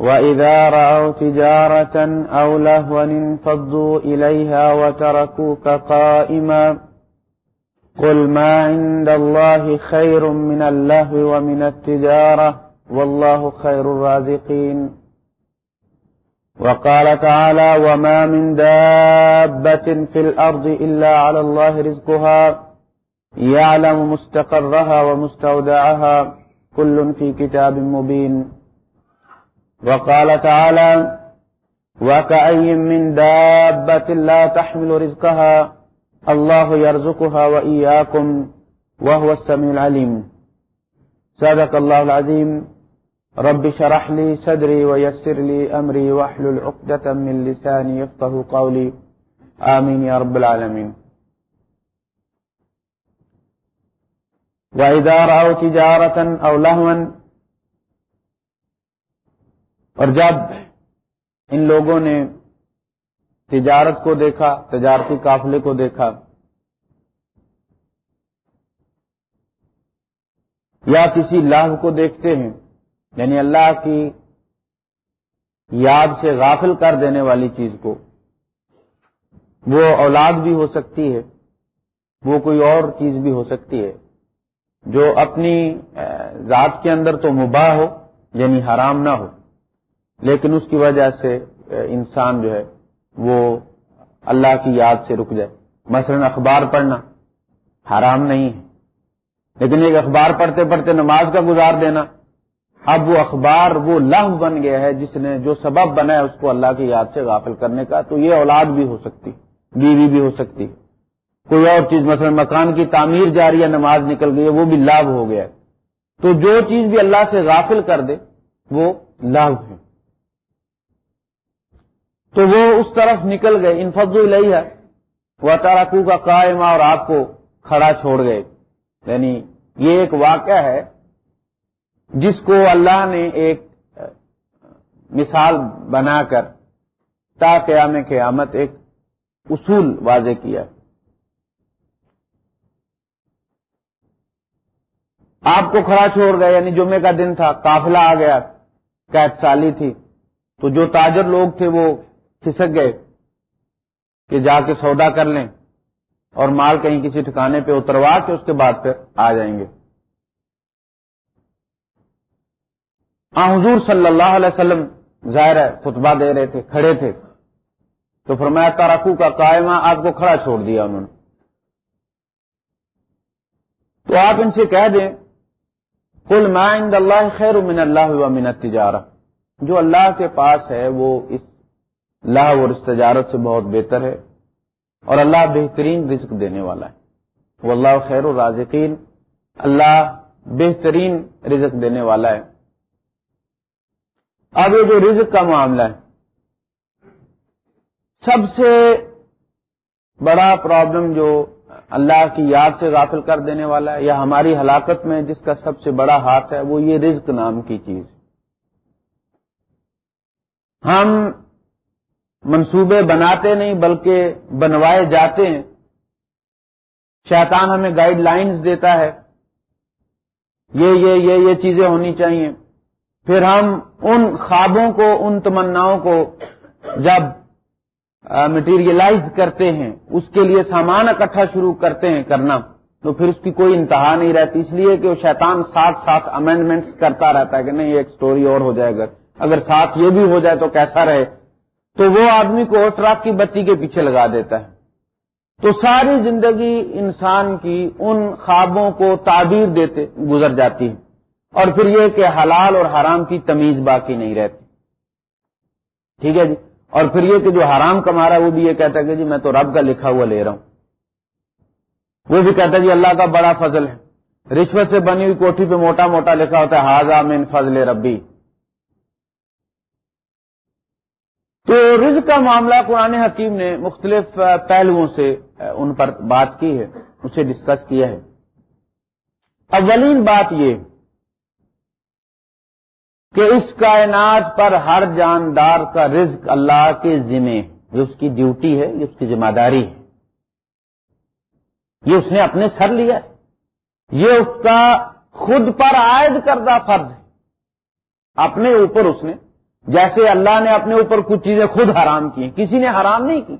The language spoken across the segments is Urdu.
وإذا رأوا تجارة أو لهوا انفضوا إليها وتركوك قائما قل ما عند الله خير من اللهو ومن التجارة والله خير الرازقين وقال تعالى وما من دابة في الأرض إلا على الله رزقها يعلم مستقرها ومستودعها كل في كتاب مبين وقال تعالى وكأي من دابة لا تحمل رزقها، الله يرزقها وإياكم، وهو السميع العليم. صدق الله العظيم. رب شرح لي صدري ويسر لي أمري واحلل عقدة من لساني يفقه قولي. آمين يا رب العالمين. وإذا رأوا تجارة أو لهوا اور جب ان لوگوں نے تجارت کو دیکھا، تجارتی قافلے کو دیکھا، یا کسی لاہ کو دیکھتے ہیں یعنی اللہ کی یاد سے غافل کر دینے والی چیز کو، وہ اولاد بھی ہو سکتی ہے، وہ کوئی اور چیز بھی ہو سکتی ہے، جو اپنی ذات کے اندر تو مباح ہو یعنی حرام نہ ہو۔ لیکن اس کی وجہ سے انسان جو ہے، وہ اللہ کی یاد سے رک جائے۔ مثلا اخبار پڑھنا حرام نہیں ہے۔ لیکن ایک اخبار پڑھتے پڑھتے نماز کا گزار دینا، اب وہ اخبار، وہ لہ بن گیا ہے جس نے جو سبب بنا ہے اس کو اللہ کی یاد سے غافل کرنے کا، تو یہ اولاد بھی ہو سکتی، بیوی بھی ہو سکتی۔ کوئی اور چیز، مثلا مکان کی تعمیر جاری ہے، نماز نکل گئی ہے، وہ بھی لابھ ہو گیا ہے۔ تو جو چیز بھی اللہ سے غافل کر دے، وہ لابھ ہے۔ تو وہ اس طرف نکل گئے۔ ان لئی ہے وہ تاراکو کا قائم اور آپ کو کھڑا چھوڑ گئے۔ یعنی یہ ایک واقعہ ہے جس کو اللہ نے ایک مثال بنا کر تا قیام قیامت ایک اصول واضح کیا۔ آپ کو کھڑا چھوڑ گئے یعنی جمعے کا دن تھا، قافلہ آ گیا قید سالی تھی۔ تو جو تاجر لوگ تھے وہ کھسک گئے کہ جا کے سودا کر لیں اور مال کہیں کسی ٹھکانے پہ اتروا کے اس کے بعد پھر آ جائیں گے۔ آ حضور صلی اللہ علیہ وسلم ظاہر ہے، خطبہ دے رہے تھے، کھڑے تھے۔ تو فرمایا تارکو کا قائمہ آپ کو کھڑا چھوڑ دیا انہوں نے۔ تو آپ ان سے کہہ دیں کل مائند اللہ خیر من اللہ و من تجارہ جو اللہ کے پاس ہے، وہ اس اللہ اور تجارت سے بہت بہتر ہے اور اللہ بہترین رزق دینے والا ہے۔ وہ اللہ خیر الرازقین۔ اللہ بہترین رزق دینے والا ہے۔ اب یہ جو رزق کا معاملہ ہے، سب سے بڑا پرابلم جو اللہ کی یاد سے غافل کر دینے والا ہے، یا ہماری ہلاکت میں جس کا سب سے بڑا ہاتھ ہے، وہ یہ رزق نام کی چیز ہم منصوبے بناتے نہیں بلکہ بنوائے جاتے ہیں۔ شیطان ہمیں گائیڈ لائنز دیتا ہے۔ یہ یہ یہ یہ چیزیں ہونی چاہیے۔ پھر ہم ان خوابوں کو، ان تمناؤں کو جب مٹیریلائز کرتے ہیں، اس کے لیے سامان اکٹھا شروع کرتے ہیں کرنا، تو پھر اس کی کوئی انتہا نہیں رہتی۔ اس لیے کہ وہ شیطان ساتھ ساتھ امینڈمنٹس کرتا رہتا ہے کہ نہیں، ایک سٹوری اور ہو جائے گا۔ اگر ساتھ یہ بھی ہو جائے تو کیسا رہے؟ تو وہ آدمی کو ٹرک کی بتی کے پیچھے لگا دیتا ہے۔ تو ساری زندگی انسان کی ان خوابوں کو تعبیر دیتے گزر جاتی ہے۔ اور پھر یہ کہ حلال اور حرام کی تمیز باقی نہیں رہتی۔ ٹھیک ہے جی؟ اور پھر یہ کہ جو حرام کما رہا ہے وہ بھی یہ کہتا ہے کہ جی میں تو رب کا لکھا ہوا لے رہا ہوں۔ وہ بھی کہتا ہے جی اللہ کا بڑا فضل ہے۔ رشوت سے بنی ہوئی کوٹھی پہ موٹا موٹا لکھا ہوتا ہے حاضہ من فضل ربی۔ تو رزق کا معاملہ قرآن حکیم نے مختلف پہلوؤں سے ان پر بات کی ہے، اسے ڈسکس کیا ہے۔ اولین بات یہ کہ اس کائنات پر ہر جاندار کا رزق اللہ کے ذمے یہ اس کی ڈیوٹی ہے، یہ اس کی ذمہ داری ہے۔ یہ اس نے اپنے سر لیا ہے۔ یہ اس کا خود پر عائد کردہ فرض ہے۔ اپنے اوپر اس نے جیسے اللہ نے اپنے اوپر کچھ چیزیں خود حرام کی کسی نے حرام نہیں کی۔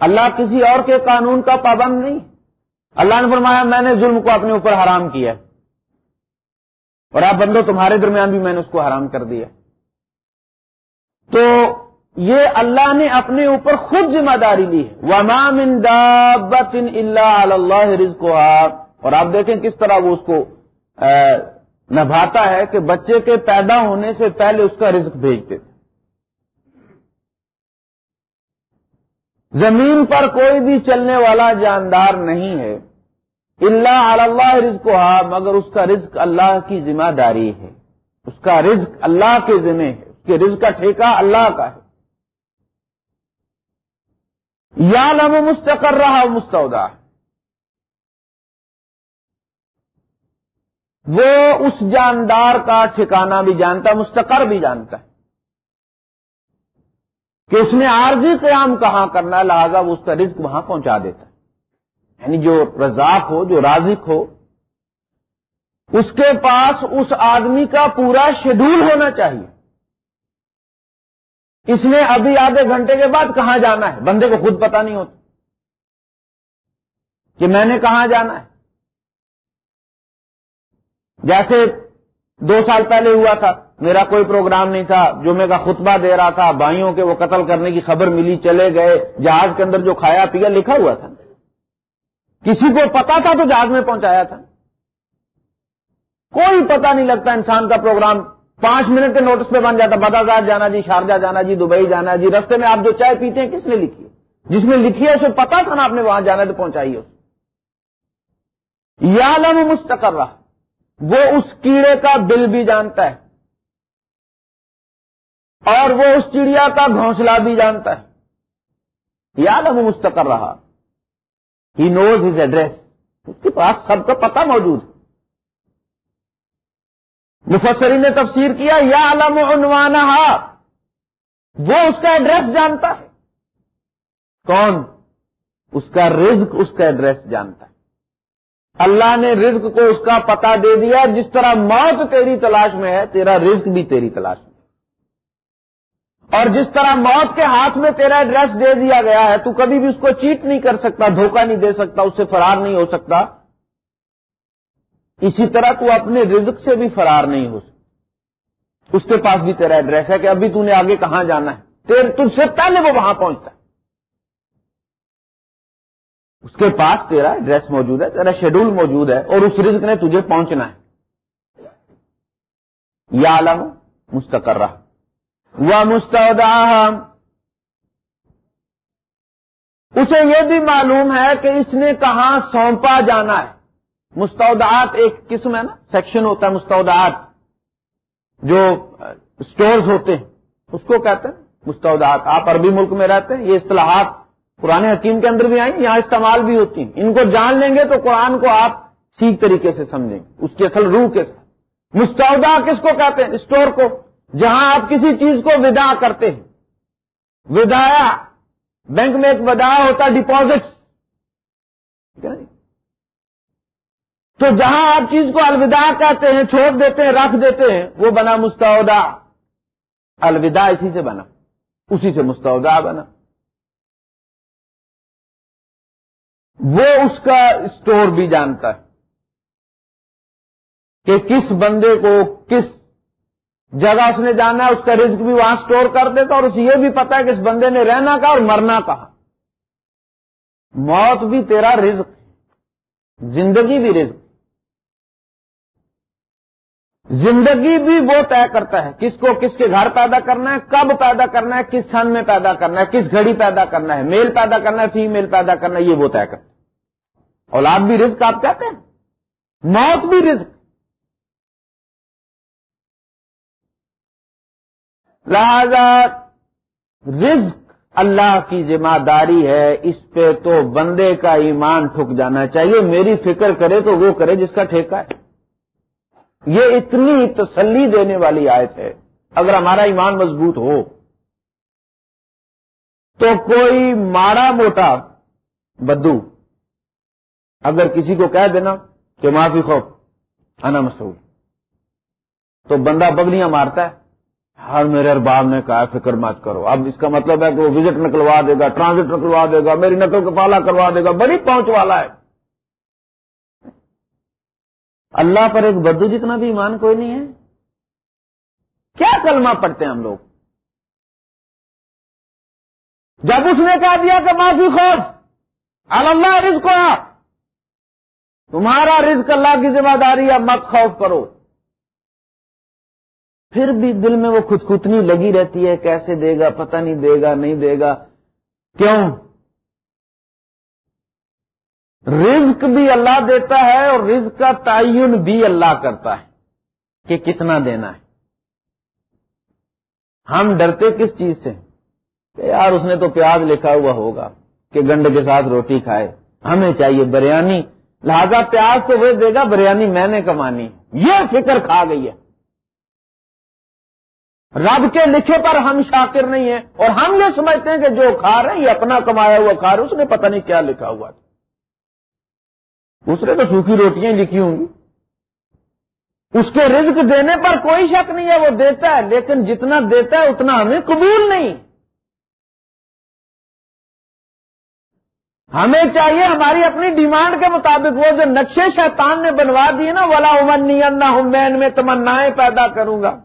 اللہ کسی اور کے قانون کا پابند نہیں۔ اللہ نے فرمایا، میں نے ظلم کو اپنے اوپر حرام کیا اور آپ بندو، تمہارے درمیان بھی میں نے اس کو حرام کر دیا۔ تو یہ اللہ نے اپنے اوپر خود ذمہ داری لی ہے۔ ومام اللہ اللہ رزق اور آپ دیکھیں کس طرح وہ اس کو نبھاتا ہے کہ بچے کے پیدا ہونے سے پہلے اس کا رزق بھیجتے تھے زمین پر کوئی بھی چلنے والا جاندار نہیں ہے۔ اللہ اللہ رزق مگر اس کا رزق اللہ کی ذمہ داری ہے۔ اس کا رزق اللہ کے ذمہ ہے۔ اس کے رزق کا ٹھیکہ اللہ کا ہے۔ یا لم مستقر رہا مستعودہ وہ اس جاندار کا ٹھکانہ بھی جانتا ہے، مستقر بھی جانتا ہے۔ کہ اس نے عارضی قیام کہاں کرنا ہے، لہذا وہ اس کا رزق وہاں پہنچا دیتا ہے۔ یعنی جو رزاق ہو، جو رازق ہو، اس کے پاس اس آدمی کا پورا شیڈول ہونا چاہیے۔ اس نے ابھی آدھے گھنٹے کے بعد کہاں جانا ہے؟ بندے کو خود پتا نہیں ہوتا کہ میں نے کہاں جانا ہے۔ جیسے دو سال پہلے ہوا تھا، میرا کوئی پروگرام نہیں تھا جو کا خطبہ دے رہا تھا، بھائیوں کے وہ قتل کرنے کی خبر ملی، چلے گئے، جہاز کے اندر جو کھایا پیا، لکھا ہوا تھا۔ کسی کو پتا تھا تو جہاز میں پہنچایا تھا۔ کوئی پتا نہیں لگتا انسان کا پروگرام پانچ منٹ کے نوٹس پہ بن جاتا بدازار جانا جی شارجہ جانا جی دبئی جانا جی رستے میں آپ جو چائے پیتے ہیں، کس نے لکھی؟ ہے جس نے لکھی ہے، اسے پتا تھا نا آپ نے وہاں جانا تو پہنچائیے یا لم مستقر رہا وہ اس کیڑے کا بل بھی جانتا ہے اور وہ اس چڑیا کا گھونسلہ بھی جانتا ہے۔ یا لم مستقر رہا۔ ہی نوز ہز ایڈریس اس کے پاس سب کا پتہ موجود ہے۔ مفسری نے تفسیر کیا یا علم عنوان وہ اس کا ایڈریس جانتا ہے۔ کون؟ اس کا رزق اس کا ایڈریس جانتا ہے۔ اللہ نے رزق کو اس کا پتا دے دیا، جس طرح موت تیری تلاش میں ہے، تیرا رزق بھی تیری تلاش میں اور جس طرح موت کے ہاتھ میں تیرا ایڈریس دے دیا گیا ہے، تو کبھی بھی اس کو چیٹ نہیں کر سکتا، دھوکہ نہیں دے سکتا، اس سے فرار نہیں ہو سکتا۔ اسی طرح تو اپنے رزق سے بھی فرار نہیں ہو سکتا۔ اس کے پاس بھی تیرا ایڈریس ہے کہ ابھی تو نے آگے کہاں جانا ہے؟ تیر تجھ سے پہلے وہ وہاں پہنچتا ہے۔ اس کے پاس تیرا ایڈریس موجود ہے، تیرا شیڈول موجود ہے، اور اس رزق نے تجھے پہنچنا ہے۔ یا عالم مستقر رہا وہ مستعودہ اسے یہ بھی معلوم ہے کہ اس نے کہاں سونپا جانا ہے۔ مستعودات ایک قسم ہے نا سیکشن ہوتا ہے مستعودات جو اسٹورز ہوتے ہیں، اس کو کہتے ہیں مستعودات آپ عربی ملک میں رہتے ہیں، یہ اصطلاحات قرآن حکیم کے اندر بھی آئیں، یہاں استعمال بھی ہوتی ہیں۔ ان کو جان لیں گے تو قرآن کو آپ ٹھیک طریقے سے سمجھیں گے، اس کی اصل روح کے ساتھ۔ مستعودہ کس کو کہتے ہیں؟ اسٹور کو۔ جہاں آپ کسی چیز کو ودا کرتے ہیں۔ ودایا، بینک میں ایک ودا ہوتا ڈپازٹ جی؟ تو جہاں آپ چیز کو الوداع کہتے ہیں، چھوڑ دیتے ہیں، رکھ دیتے ہیں، وہ بنا مستعودہ الوداع اسی سے بنا، اسی سے مستعودہ بنا۔ وہ اس کا اسٹور بھی جانتا ہے کہ کس بندے کو کس جگہ اس نے جانا ہے، اس کا رزق بھی وہاں سٹور کر دیتا اور اسے یہ بھی پتا ہے کہ اس بندے نے رہنا کہا اور مرنا کہا۔ موت بھی تیرا رزق، زندگی بھی رزق۔ زندگی بھی وہ طے کرتا ہے کس کو کس کے گھر پیدا کرنا ہے، کب پیدا کرنا ہے، کس سن میں پیدا کرنا ہے، کس گھڑی پیدا کرنا ہے، میل پیدا کرنا ہے، فیمیل پیدا کرنا ہے، یہ وہ طے کرتا ہے۔ اولاد بھی رزق آپ کہتے ہیں؟ موت بھی رزق۔ لہذا رزق اللہ کی ذمہ داری ہے، اس پہ تو بندے کا ایمان ٹھک جانا چاہیے، میری فکر کرے تو وہ کرے جس کا ٹھیکہ ہے۔ یہ اتنی تسلی دینے والی آیت ہے۔ اگر ہمارا ایمان مضبوط ہو، تو کوئی ماڑا موٹا بدو اگر کسی کو کہہ دینا کہ معافی خوف، انا مسعود تو بندہ بگلیاں مارتا ہے۔ ہر میرے ارباب نے کہا فکر مت کرو۔ اب اس کا مطلب ہے کہ وہ وزٹ نکلوا دے گا، ٹرانزٹ نکلوا دے گا، میری نقل کا پالا کروا دے گا، بڑی پہنچ والا ہے۔ اللہ پر ایک بدو جتنا بھی ایمان کوئی نہیں ہے۔ کیا کلمہ پڑھتے ہیں ہم لوگ؟ جب اس نے کہہ دیا کہ معافی خوف اللہ رزق کو تمہارا رزق اللہ کی ذمہ داری ہے، مت خوف کرو۔ پھر بھی دل میں وہ خود کتنی لگی رہتی ہے، کیسے دے گا، پتہ نہیں دے گا، نہیں دے گا۔ کیوں؟ رزق بھی اللہ دیتا ہے اور رزق کا تعین بھی اللہ کرتا ہے کہ کتنا دینا ہے۔ ہم ڈرتے کس چیز سے؟ کہ یار اس نے تو پیاز لکھا ہوا ہوگا کہ گنڈ کے ساتھ روٹی کھائے۔ ہمیں چاہیے بریانی۔ لہذا پیاز تو وہ دے گا، بریانی میں نے کمانی۔ یہ فکر کھا گئی ہے۔ رب کے لکھے پر ہم شاکر نہیں ہیں اور ہم یہ سمجھتے ہیں کہ جو کھا رہے ہیں، یہ اپنا کمایا ہوا کھا رہے اس نے پتہ نہیں کیا لکھا ہوا تھا۔ دوسرے تو سوکھی روٹیاں لکھی ہوں گی۔ اس کے رزق دینے پر کوئی شک نہیں ہے، وہ دیتا ہے، لیکن جتنا دیتا ہے، اتنا ہمیں قبول نہیں۔ ہمیں چاہیے ہماری اپنی ڈیمانڈ کے مطابق، وہ جو نقشے شیطان نے بنوا دیے نا، ولا امن نہ ہوں میں میں تمنائیں پیدا کروں گا۔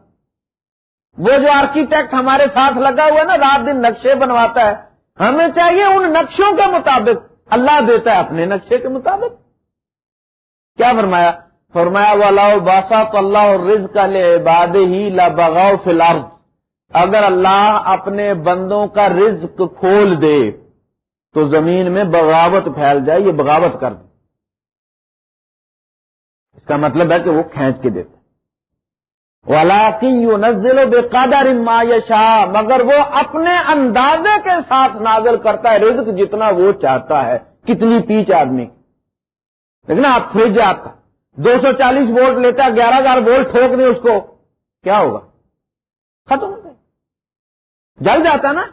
وہ جو آرکیٹیکٹ ہمارے ساتھ لگا ہوا ہے نا، رات دن نقشے بنواتا ہے۔ ہمیں چاہیے ان نقشوں کے مطابق، اللہ دیتا ہے اپنے نقشے کے مطابق۔ کیا فرمایا؟ فرمایا والا باسا تو اللہ اور رز کا لے ہی لا بغاؤ فی اگر اللہ اپنے بندوں کا رزق کھول دے، تو زمین میں بغاوت پھیل جائے، یہ بغاوت کر دے۔ اس کا مطلب ہے کہ وہ کھینچ کے دیتے والا یو نزل و بے قادر ما شاہ مگر وہ اپنے اندازے کے ساتھ نازل کرتا ہے رزق جتنا وہ چاہتا ہے، کتنی پیچ آدمی۔ لیکن آپ فریج آپ کا۔ دو سو چالیس وولٹ لیتا گیارہ ہزار وولٹ ٹھوک دیں اس کو۔ کیا ہوگا؟ ختم ہو گئے جل جاتا نا۔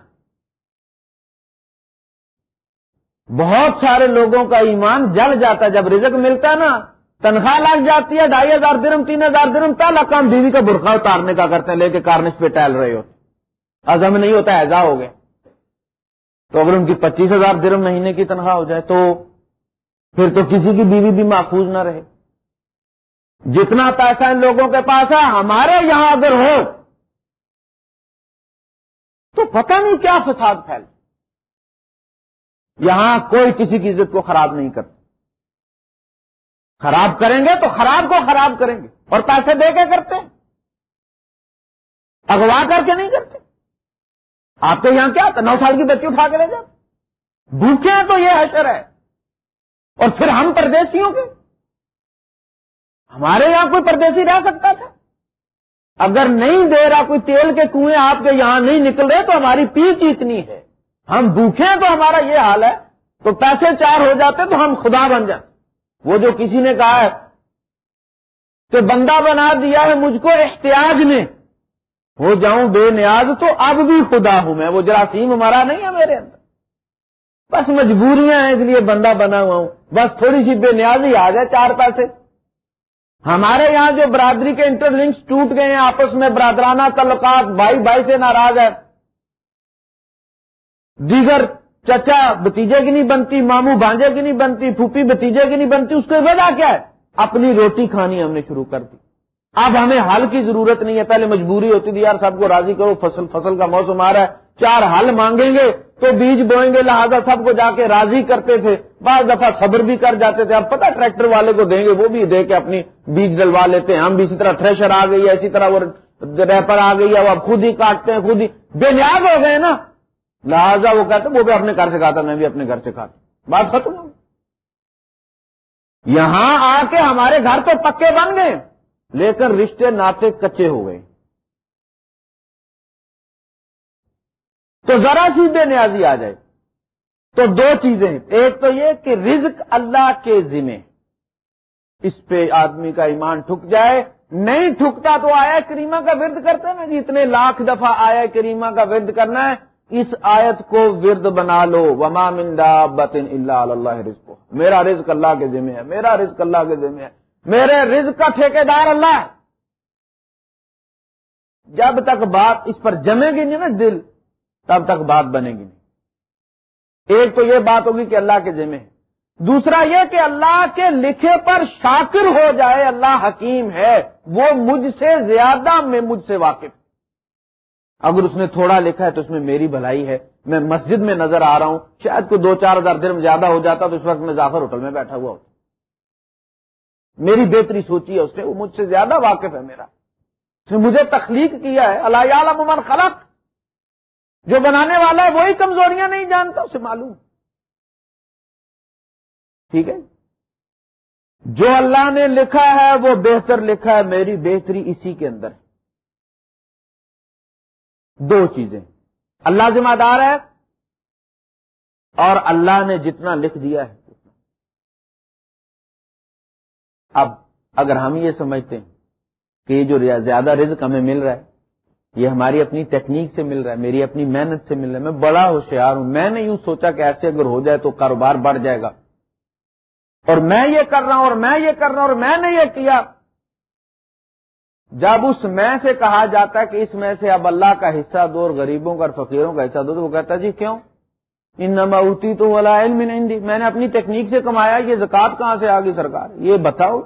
بہت سارے لوگوں کا ایمان جل جاتا ہے۔ جب رزق ملتا ہے نا، تنخواہ لگ جاتی ہے، ڈھائی ہزار درم، تین ہزار درم تالا کام بیوی کا برقع اتارنے کا کرتے ہیں، لے کے کارنس پہ ٹہل رہے ہوتے ازم نہیں ہوتا، ایزا ہو گیا۔ تو اگر ان کی پچیس ہزار درم مہینے کی تنخواہ ہو جائے تو پھر تو کسی کی بیوی بھی محفوظ نہ رہے۔ جتنا پیسہ ان لوگوں کے پاس ہے، ہمارے یہاں اگر ہو، تو پتہ نہیں کیا فساد پھیل۔ یہاں کوئی کسی کی عزت کو خراب نہیں کرتا۔ خراب کریں گے تو خراب کو خراب کریں گے، اور پیسے دے کے کرتے ہیں۔ اغوا کر کے نہیں کرتے۔ آپ کے یہاں کیا نو سال کی بچی اٹھا کے لے جاتے۔ بھوکے ہیں تو یہ حشر ہے۔ اور پھر ہم پردیسیوں کے؟ ہمارے یہاں کوئی پردیسی رہ سکتا تھا؟ اگر نہیں دے رہا کوئی تیل کے کنویں آپ کے یہاں نہیں نکل رہے تو ہماری پیچ اتنی ہے۔ ہم بھوکے ہیں تو ہمارا یہ حال ہے۔ تو پیسے چار ہو جاتے تو ہم خدا بن جاتے۔ وہ جو کسی نے کہا ہے کہ بندہ بنا دیا ہے مجھ کو احتیاج نے، ہو جاؤں بے نیاز تو اب بھی خدا ہوں میں۔ وہ جراثیم ہمارا نہیں ہے میرے اندر۔ بس مجبوریاں ہیں، اس لیے بندہ بنا ہوا ہوں۔ بس تھوڑی سی بے نیازی آ جائے چار پیسے۔ ہمارے یہاں جو برادری کے انٹر لنکس ٹوٹ گئے ہیں، آپس میں برادرانہ تعلقات بھائی بھائی سے ناراض ہے دیگر چچا بتیجے کی نہیں بنتی، ماموں بانجے کی نہیں بنتی، پھوپھی بتیجے کی نہیں بنتی، اس کی وجہ کیا ہے؟ اپنی روٹی کھانی ہم نے شروع کر دی۔ اب ہمیں حل کی ضرورت نہیں ہے، پہلے مجبوری ہوتی تھی، یار سب کو راضی کرو، فصل فصل کا موسم آ رہا ہے، چار حل مانگیں گے۔ تو بیج بوئیں گے، لہذا سب کو جا کے راضی کرتے تھے۔ بعض دفعہ صبر بھی کر جاتے تھے۔ اب پتا ٹریکٹر والے کو دیں گے، وہ بھی دے کے اپنی بیج ڈلوا لیتے ہیں۔ ہم بھی اسی طرح تھریشر آ گئی ہے، اسی طرح وہ ریپر آ گئی ہے، وہ اب خود ہی کاٹتے ہیں، خود ہی۔ بے نیاز ہو گئے نا۔ لہذا وہ کہتے وہ بھی اپنے گھر سے کھاتا، میں بھی اپنے گھر سے کھاتا بات ختم ہو یہاں آ کے ہمارے گھر تو پکے بن گئے، لیکن رشتے ناطے کچے ہو گئے۔ تو ذرا سی بے نیازی آ جائے۔ تو دو چیزیں۔ ایک تو یہ کہ رزق اللہ کے ذمے۔ اس پہ آدمی کا ایمان ٹھک جائے۔ نہیں ٹھکتا تو آیا کریمہ کا ورد کرتے نا جی اتنے لاکھ دفعہ آیا کریمہ کا ورد کرنا ہے۔ اس آیت کو ورد بنا لو۔ وما مندا بطن اللہ اللہ رزق میرا رزق اللہ کے ذمہ ہے، میرا رزق اللہ کے ذمہ ہے۔ میرے رزق کا ٹھیکے دار اللہ ہے۔ جب تک بات اس پر جمے گی نہیں نا دل تب تک بات بنے گی نہیں۔ ایک تو یہ بات ہوگی کہ اللہ کے ذمہ ہے دوسرا یہ کہ اللہ کے لکھے پر شاکر ہو جائے، اللہ حکیم ہے، وہ مجھ سے زیادہ میں مجھ سے واقف۔ اگر اس نے تھوڑا لکھا ہے تو اس میں میری بھلائی ہے۔ میں مسجد میں نظر آ رہا ہوں، شاید کوئی دو چار ہزار درم زیادہ ہو جاتا تو اس وقت میں ظافر ہوٹل میں بیٹھا ہوا ہوتا۔ میری بہتری سوچی ہے اس نے، وہ مجھ سے زیادہ واقف ہے میرا۔ اس نے مجھے تخلیق کیا ہے اللہ عالم عمر خلق۔ جو بنانے والا ہے وہی کمزوریاں نہیں جانتا، اسے معلوم۔ ٹھیک ہے؟ جو اللہ نے لکھا ہے، وہ بہتر لکھا ہے، میری بہتری اسی کے اندر دو چیزیں۔ اللہ ذمہ دار ہے اور اللہ نے جتنا لکھ دیا ہے۔ اب اگر ہم یہ سمجھتے ہیں کہ یہ جو زیادہ رزق ہمیں مل رہا ہے یہ ہماری اپنی ٹیکنیک سے مل رہا ہے، میری اپنی محنت سے مل رہا ہے، میں بڑا ہوشیار ہوں۔ میں نے یوں سوچا کہ ایسے اگر ہو جائے تو کاروبار بڑھ جائے گا۔ اور میں یہ کر رہا ہوں، اور میں یہ کر رہا ہوں، اور میں نے یہ کیا۔ جب اس میں سے کہا جاتا ہے کہ اس میں سے اب اللہ کا حصہ دو اور غریبوں کا اور فقیروں کا حصہ دو، تو وہ کہتا جی کیوں؟ ان نماوتی تو ولا علم نہیں دی میں نے اپنی ٹیکنیک سے کمایا، یہ زکات کہاں سے آگی سرکار؟ یہ بتاؤ۔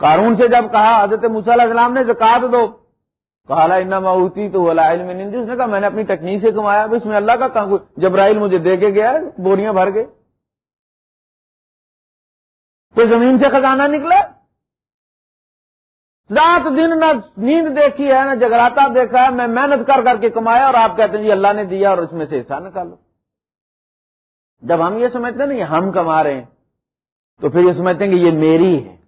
قانون سے جب کہا، حضرت علیہ السلام نے زکات دو، کہا ان اوتی تو ولا علم اس نے کہا، میں نے اپنی ٹیکنیک سے کمایا اس میں اللہ کا کہاں جبرائیل مجھے دے کے گیا، بوریاں بھر کے۔ تو زمین سے خزانہ نکلا۔ رات دن نہ نیند دیکھی ہے، نہ جگراتا دیکھا ہے، میں محنت کر کر کے کمایا اور آپ کہتے ہیں جی اللہ نے دیا اور اس میں سے حصہ نکالو۔ جب ہم یہ سمجھتے ہیں نا، یہ ہم کما رہے ہیں، تو پھر یہ سمجھتے ہیں کہ یہ میری ہے۔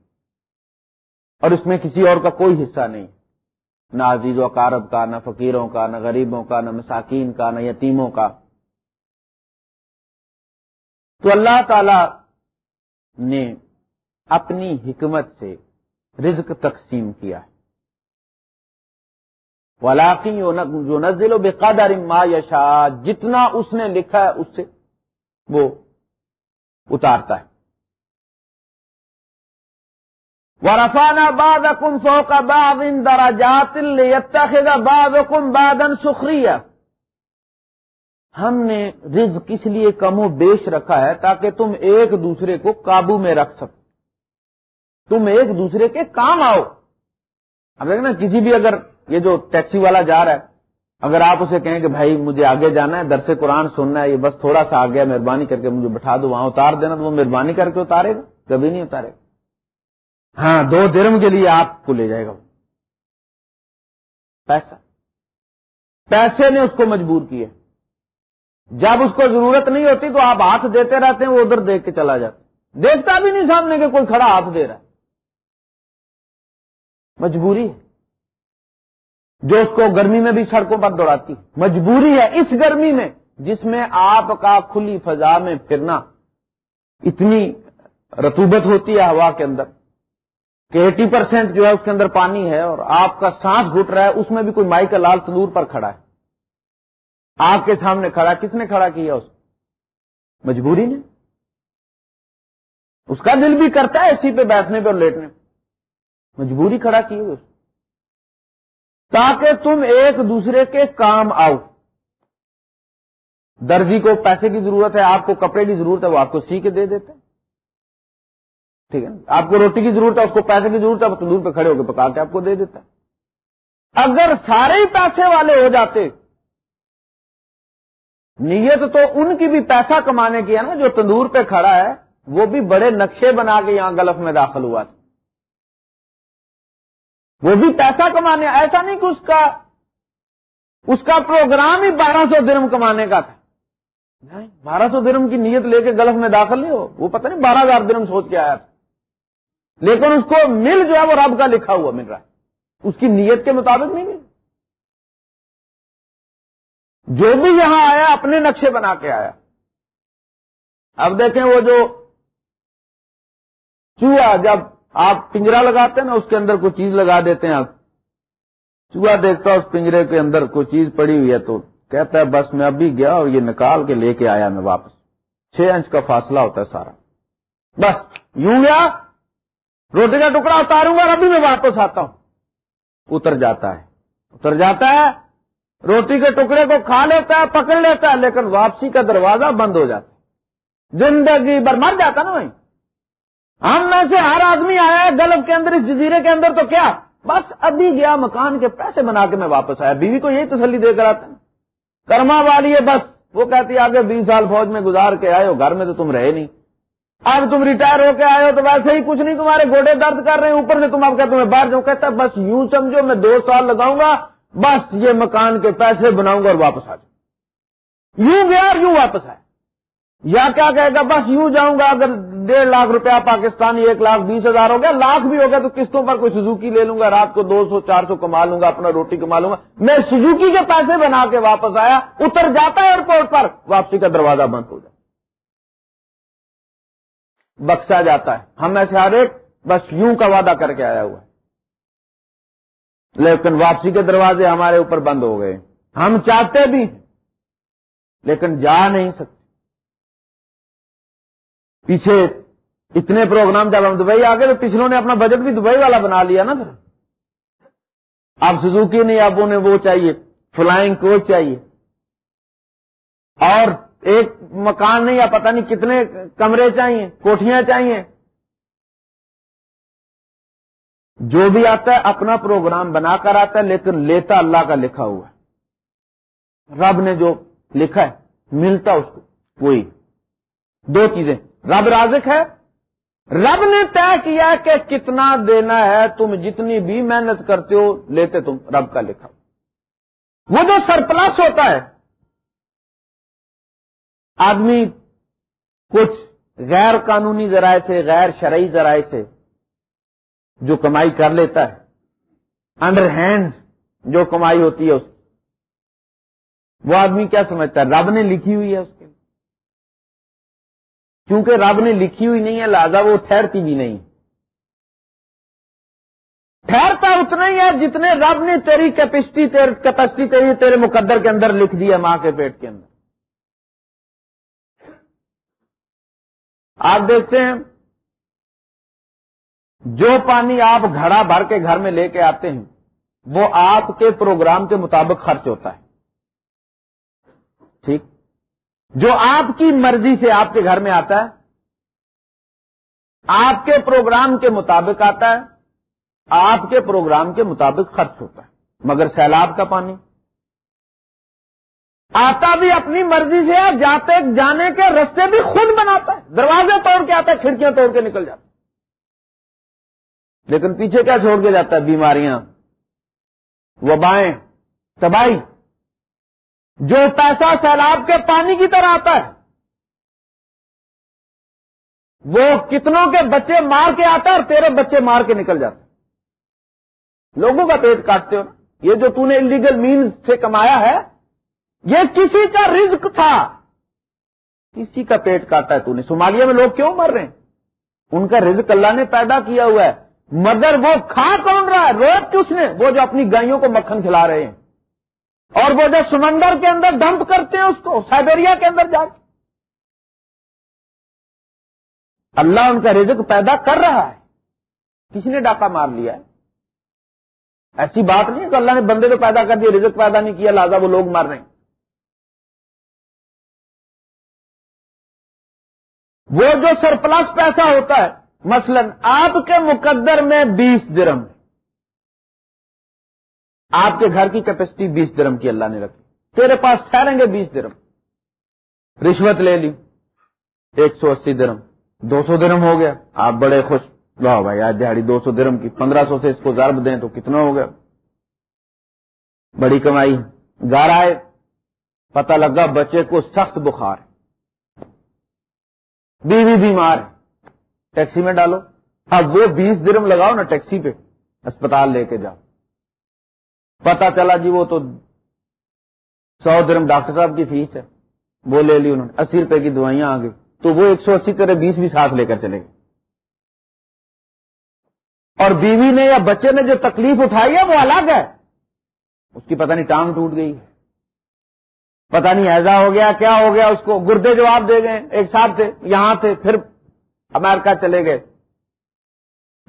اور اس میں کسی اور کا کوئی حصہ نہیں۔ نہ عزیز و کارب کا، نہ فقیروں کا، نہ غریبوں کا، نہ مساکین کا، نہ یتیموں کا۔ تو اللہ تعالی نے اپنی حکمت سے رزق تقسیم کیا۔ ہے ولاقی جو نزل و بے ما یشا جتنا اس نے لکھا ہے، اس سے وہ اتارتا ہے۔ ورفانا باد کم سو کا باد ان درا جات ہم نے رز کس لیے کم و بیش رکھا ہے تاکہ تم ایک دوسرے کو قابو میں رکھ سکو۔ تم ایک دوسرے کے کام آؤ۔ اب دیکھ نا کسی بھی اگر یہ جو ٹیکسی والا جا رہا ہے، اگر آپ اسے کہیں کہ بھائی مجھے آگے جانا ہے، درس قرآن سننا ہے، یہ بس تھوڑا سا آگے مہربانی کر کے مجھے بٹھا دو، وہاں اتار دینا تو وہ مہربانی کر کے اتارے گا۔ کبھی نہیں اتارے گا۔ ہاں دو درم کے لیے آپ کو لے جائے گا پیسہ۔ پیسے نے اس کو مجبور کیا۔ جب اس کو ضرورت نہیں ہوتی تو آپ ہاتھ دیتے رہتے ہیں، وہ ادھر دیکھ کے چلا جاتا دیکھتا بھی نہیں سامنے کہ کوئی کھڑا ہاتھ دے رہا ہے۔ مجبوری ہے۔ جو اس کو گرمی میں بھی سڑکوں پر دوڑاتی۔ مجبوری ہے اس گرمی میں، جس میں آپ کا کھلی فضا میں پھرنا۔ اتنی رتوبت ہوتی ہے ہوا کے اندر۔ کہ ایٹی پرسینٹ جو ہے اس کے اندر پانی ہے اور آپ کا سانس گھٹ رہا ہے، اس میں بھی کوئی مائی کا لال تندور پر کھڑا ہے۔ آپ کے سامنے کھڑا کس نے کھڑا کیا اس؟ مجبوری نے۔ اس کا دل بھی کرتا ہے اسی پہ بیٹھنے پہ اور لیٹنے پہ۔ مجبوری کھڑا کی ہوئی تاکہ تم ایک دوسرے کے کام آؤ۔ درجی کو پیسے کی ضرورت ہے، آپ کو کپڑے کی ضرورت ہے، وہ آپ کو سی کے دے دیتے ٹھیک ہے آپ کو روٹی کی ضرورت ہے، اس کو پیسے کی ضرورت ہے وہ تندور پہ کھڑے ہو کے پکا کے آپ کو دے دیتا ہے۔ اگر سارے ہی پیسے والے ہو جاتے، نیت تو ان کی بھی پیسہ کمانے کی ہے نا، جو تندور پہ کھڑا ہے، وہ بھی بڑے نقشے بنا کے یہاں گلف میں داخل ہوا تھا۔ وہ بھی پیسہ کمانے، ایسا نہیں کہ اس کا اس کا پروگرام ہی بارہ سو درم کمانے کا تھا۔ بارہ سو درم کی نیت لے کے گلف میں داخل نہیں ہو، وہ پتہ نہیں بارہ ہزار درم سوچ کے آیا تھا۔ لیکن اس کو مل جو ہے وہ رب کا لکھا ہوا مل رہا ہے۔ اس کی نیت کے مطابق نہیں مل۔ جو بھی یہاں آیا، اپنے نقشے بنا کے آیا۔ اب دیکھیں وہ جو چوہا، جب آپ پنجرا لگاتے ہیں نا، اس کے اندر کوئی چیز لگا دیتے ہیں آپ۔ چوہا دیکھتا اس پنجرے کے اندر کوئی چیز پڑی ہوئی ہے تو کہتا ہے، بس میں ابھی گیا اور یہ نکال کے لے کے آیا میں واپس۔ چھ انچ کا فاصلہ ہوتا ہے سارا۔ بس، یوں گیا روٹی کا ٹکڑا اتاروں گا اور ابھی میں واپس آتا ہوں۔ اتر جاتا ہے۔ اتر جاتا ہے، روٹی کے ٹکڑے کو کھا لیتا ہے، پکڑ لیتا ہے، لیکن واپسی کا دروازہ بند ہو جاتا ہے۔ زندگی بھر مر جاتا نا بھائی۔ ہم میں سے ہر آدمی آیا ہے گلب کے اندر، اس جزیرے کے اندر، تو کیا؟ بس ابھی گیا، مکان کے پیسے بنا کے میں واپس آیا۔ بیوی کو یہی تسلی دے کر آتا کرما والی ہے بس۔ وہ کہتی ہے، آگے بیس سال فوج میں گزار کے آئے ہو، گھر میں تو تم رہے نہیں۔ اب تم ریٹائر ہو کے آئے ہو تو ویسے ہی کچھ نہیں، تمہارے گوڈے درد کر رہے ہیں۔ اوپر سے تم اب کہتے باہر جاؤں۔ کہتا بس یوں سمجھو، میں دو سال لگاؤں گا، بس یہ مکان کے پیسے بناؤں گا اور واپس آ جاؤں۔ یوں گیا اور یوں واپس آئے۔ یا کیا کہے گا، بس یوں جاؤں گا، اگر ڈیڑھ لاکھ روپیہ پاکستانی، ایک لاکھ بیس ہزار ہو گیا، لاکھ بھی ہو گیا تو قسطوں پر کوئی سزوکی لے لوں گا، رات کو دو سو، چار سو کما لوں گا، اپنا روٹی کما لوں گا۔ میں سزوکی کے پیسے بنا کے واپس آیا، اتر جاتا ہے ایئرپورٹ پر، واپسی کا دروازہ بند ہو جاتا بخشا جاتا ہے۔ ہم ایسے ہر ایک بس یوں کا وعدہ کر کے آیا ہوا ہے۔ لیکن واپسی کے دروازے ہمارے اوپر بند ہو گئے۔ ہم چاہتے بھی لیکن جا نہیں سکتے۔ پیچھے اتنے پروگرام جب ہم دبئی آ گئے تو پچھلوں نے اپنا بجٹ بھی دبئی والا بنا لیا نا پھر۔ اب سزوکی نہیں اب انہیں وہ چاہیے فلائنگ کوچ چاہیے۔ اور ایک مکان نہیں یا پتہ نہیں کتنے کمرے چاہیے کوٹیاں چاہیے۔ جو بھی آتا ہے اپنا پروگرام بنا کر آتا ہے، لیکن لیتا اللہ کا لکھا ہوا ہے۔ رب نے جو لکھا ہے، ملتا اس کو وہی دو چیزیں۔ رب رازق ہے۔ رب نے طے کیا کہ کتنا دینا ہے، تم جتنی بھی محنت کرتے ہو، لیتے تم رب کا لکھا وہ جو سرپلس ہوتا ہے آدمی کچھ غیر قانونی ذرائع سے، غیر شرعی ذرائع سے جو کمائی کر لیتا ہے انڈر ہینڈ جو کمائی ہوتی ہے اس وہ آدمی کیا سمجھتا ہے؟ رب نے لکھی ہوئی ہے اس کے کیونکہ رب نے لکھی ہوئی نہیں ہے، لہذا وہ ٹھہرتی بھی نہیں۔ ٹھہرتا اتنا ہی ہے جتنے رب نے تیری کیپیسٹی کیپیسٹی تیری، تیرے مقدر کے اندر لکھ دی ہے ماں کے پیٹ کے اندر۔ آپ دیکھتے ہیں، جو پانی آپ گھڑا بھر کے گھر میں لے کے آتے ہیں، وہ آپ کے پروگرام کے مطابق خرچ ہوتا ہے۔ ٹھیک؟ جو آپ کی مرضی سے آپ کے گھر میں آتا ہے، آپ کے پروگرام کے مطابق آتا ہے، آپ کے پروگرام کے مطابق خرچ ہوتا ہے۔ مگر سیلاب کا پانی آتا بھی اپنی مرضی سے جاتے جانے کے رستے بھی خود بناتا ہے۔ دروازے توڑ کے آتا ہے، کھڑکیاں توڑ کے نکل جاتا ہے۔ لیکن پیچھے کیا چھوڑ کے جاتا ہے؟ بیماریاں، وبائیں، تباہی۔ جو پیسہ سیلاب کے پانی کی طرح آتا ہے، وہ کتنوں کے بچے مار کے آتا ہے اور تیرے بچے مار کے نکل جاتے لوگوں کا پیٹ کاٹتے ہو۔ یہ جو تو نے انلیگل مینز سے کمایا ہے یہ کسی کا رزق تھا۔ کسی کا پیٹ کاٹا ہے تو نے۔ سومالیہ میں لوگ کیوں مر رہے ہیں؟ ان کا رزق اللہ نے پیدا کیا ہوا ہے۔ مگر وہ کھا کون رہا ہے؟ روک کس نے؟ وہ جو اپنی گائیوں کو مکھن کھلا رہے ہیں۔ اور وہ جو سمندر کے اندر ڈمپ کرتے ہیں اس کو، سائبیریا کے اندر جا کے۔ اللہ ان کا رزق پیدا کر رہا ہے۔ کسی نے ڈاکہ مار لیا ہے؟ ایسی بات نہیں کہ اللہ نے بندے کو پیدا کر دیا، رزق پیدا نہیں کیا، لہٰذا وہ لوگ مار رہے ہیں۔ وہ جو سرپلس پیسہ ہوتا ہے، مثلا آپ کے مقدر میں بیس درم آپ کے گھر کی کیپیسٹی بیس درم کی اللہ نے رکھی۔ تیرے پاس ٹھہریں گے بیس درم۔ رشوت لے لی، ایک سو اسی درم۔ دو سو درم ہو گیا۔ آپ بڑے خوش۔ واہ بھائی، آج دیہڑی دو سو درم کی۔ پندرہ سو سے اس کو ضرب دیں تو کتنا ہو گیا؟ بڑی کمائی۔ گھر آئے، پتہ لگا بچے کو سخت بخار بیوی بیمار، ٹیکسی میں ڈالو۔ اب وہ بیس درم لگاؤ نا ٹیکسی پہ، اسپتال لے کے جاؤ۔ پتا چلا جی وہ تو سو درم ڈاکٹر صاحب کی فیس ہے۔ وہ لے لی انہوں نے، اسی روپے کی دوائیاں آ گئی۔ تو وہ ایک سو اسی کرے بیس بھی ساتھ لے کر چلے گئے۔ اور بیوی نے یا بچے نے جو تکلیف اٹھائی ہے وہ الگ ہے۔ اس کی پتہ نہیں ٹانگ ٹوٹ گئی پتہ نہیں ایزا ہو گیا، کیا ہو گیا، اس کو گردے جواب دے گئے، ایک ساتھ تھے، یہاں تھے، پھر امریکہ چلے گئے۔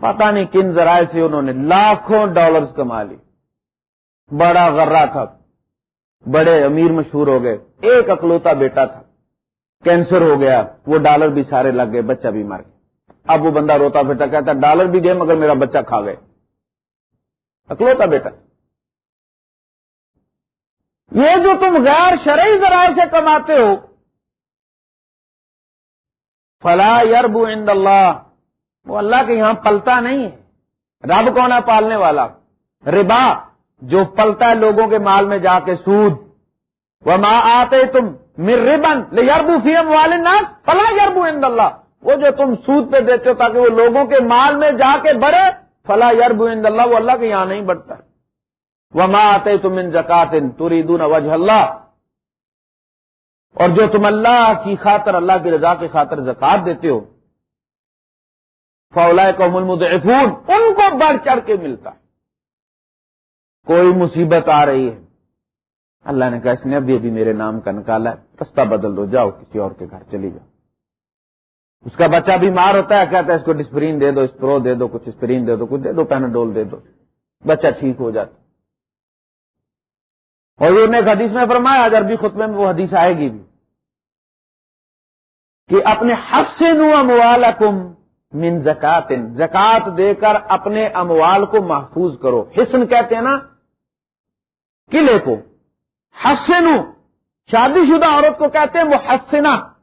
پتہ نہیں کن ذرائع سے انہوں نے لاکھوں ڈالرز کما لی۔ بڑا غرہ تھا۔ بڑے امیر مشہور ہو گئے۔ ایک اکلوتا بیٹا تھا۔ کینسر ہو گیا۔ وہ ڈالر بھی سارے لگ گئے، بچہ بھی مر گیا۔ اب وہ بندہ روتا پھرتا کہتا ڈالر بھی گئے مگر میرا بچہ کھا گئے۔ اکلوتا بیٹا۔ یہ جو تم غیر شرعی ذرائع سے کماتے ہو، فلا یربو عند اللہ وہ اللہ کے یہاں پلتا نہیں ہے۔ رب کون ہے پالنے والا؟ ربا، جو پلتا ہے لوگوں کے مال میں جا کے سود۔ وہ ماں آتے تم مر ربن یاربو فیم والے ناس فلا یاربو اند اللہ وہ جو تم سود پہ دیتے ہو تاکہ وہ لوگوں کے مال میں جا کے بڑھے، فلا یاربو اند اللہ وہ اللہ کے یہاں نہیں بڑھتا۔ وہ ماں آتے تم ان زکات تریدون وجہ اللہ اور جو تم اللہ کی خاطر، اللہ کی رضا کی خاطر زکات دیتے ہو فولا کو ملمد ان کو بڑھ چڑھ کے ملتا۔ کوئی مصیبت آ رہی ہے۔ اللہ نے کہا، اس نے ابھی ابھی میرے نام کا نکالا ہے۔ رستہ بدل دو، جاؤ کسی اور کے گھر چلی جاؤ۔ اس کا بچہ بیمار ہوتا ہے، کہتا ہے، اس کو ڈسپرین دے دو، اسپرو دے دو، کچھ اسپرین دے دو، کچھ دے دو پیناڈول دے دو۔ بچہ ٹھیک ہو جاتا۔ اور نے ایک حدیث میں فرمایا آج عربی خطبے میں وہ حدیث آئے گی بھی۔ کہ اپنے حق سے نو اموال من زکات زکات دے کر اپنے اموال کو محفوظ کرو۔ حسن کہتے ہیں نا، قلعے کو۔ حسن شادی شدہ عورت کو کہتے ہیں وہ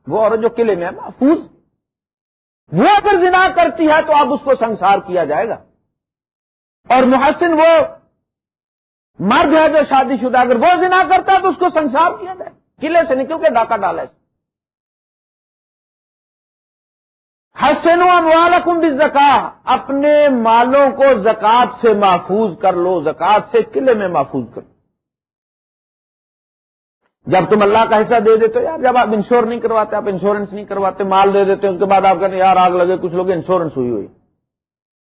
وہ عورت جو قلعے میں ہے، محفوظ۔ وہ اگر زنا کرتی ہے تو اب اس کو سنسار کیا جائے گا۔ اور محسن وہ مرد ہے جو شادی شدہ، اگر وہ زنا کرتا ہے تو اس کو سنسار کیا جائے؟ قلعے سے نکل کے ڈاکہ ڈالا حسن اموالکم بالزکا اپنے مالوں کو زکات سے محفوظ کر لو، زکات سے قلعے میں محفوظ کر لو۔ جب تم اللہ کا حصہ دے دیتے ہو، یار، جب آپ انشور نہیں کرواتے، آپ انشورنس نہیں کرواتے، مال دے دیتے اس کے بعد آپ کہتے یار، آگ لگے، کچھ لوگ انشورنس ہوئی ہوئی۔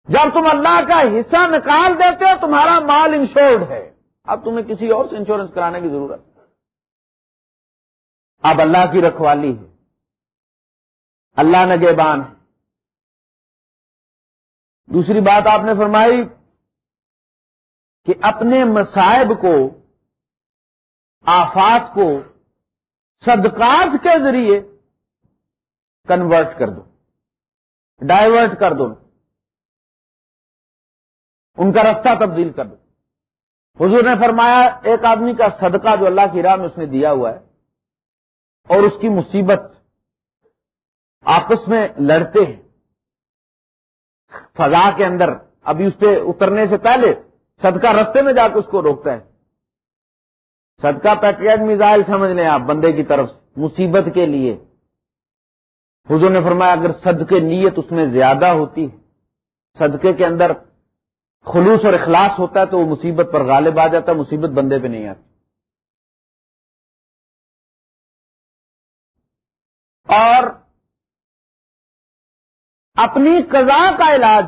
جب تم اللہ کا حصہ نکال دیتے ہو، تمہارا مال انشورڈ ہے۔ اب تمہیں کسی اور سے انشورنس کرانے کی ضرورت اب اللہ کی رکھوالی ہے۔ اللہ نگہبان ہے۔ دوسری بات آپ نے فرمائی کہ اپنے مصائب کو، آفات کو صدقات کے ذریعے کنورٹ کر دو۔ ڈائیورٹ کر دو۔ ان کا رستہ تبدیل کر دو۔ حضور نے فرمایا، ایک آدمی کا صدقہ جو اللہ کی راہ میں اس نے دیا ہوا ہے، اور اس کی مصیبت آپس میں لڑتے ہیں۔ فضا کے اندر، ابھی اس پہ اترنے سے پہلے صدقہ رستے میں جا کے اس کو روکتا ہے۔ صدقہ پیٹریٹ میزائل سمجھ لیں آپ، بندے کی طرف مصیبت کے لیے۔ حضور نے فرمایا، اگر صدقے نیت اس میں زیادہ ہوتی، صدقے کے اندر خلوص اور اخلاص ہوتا ہے تو وہ مصیبت پر غالب آ جاتا ہے، مصیبت بندے پہ نہیں آتی۔ اور اپنی قضا کا علاج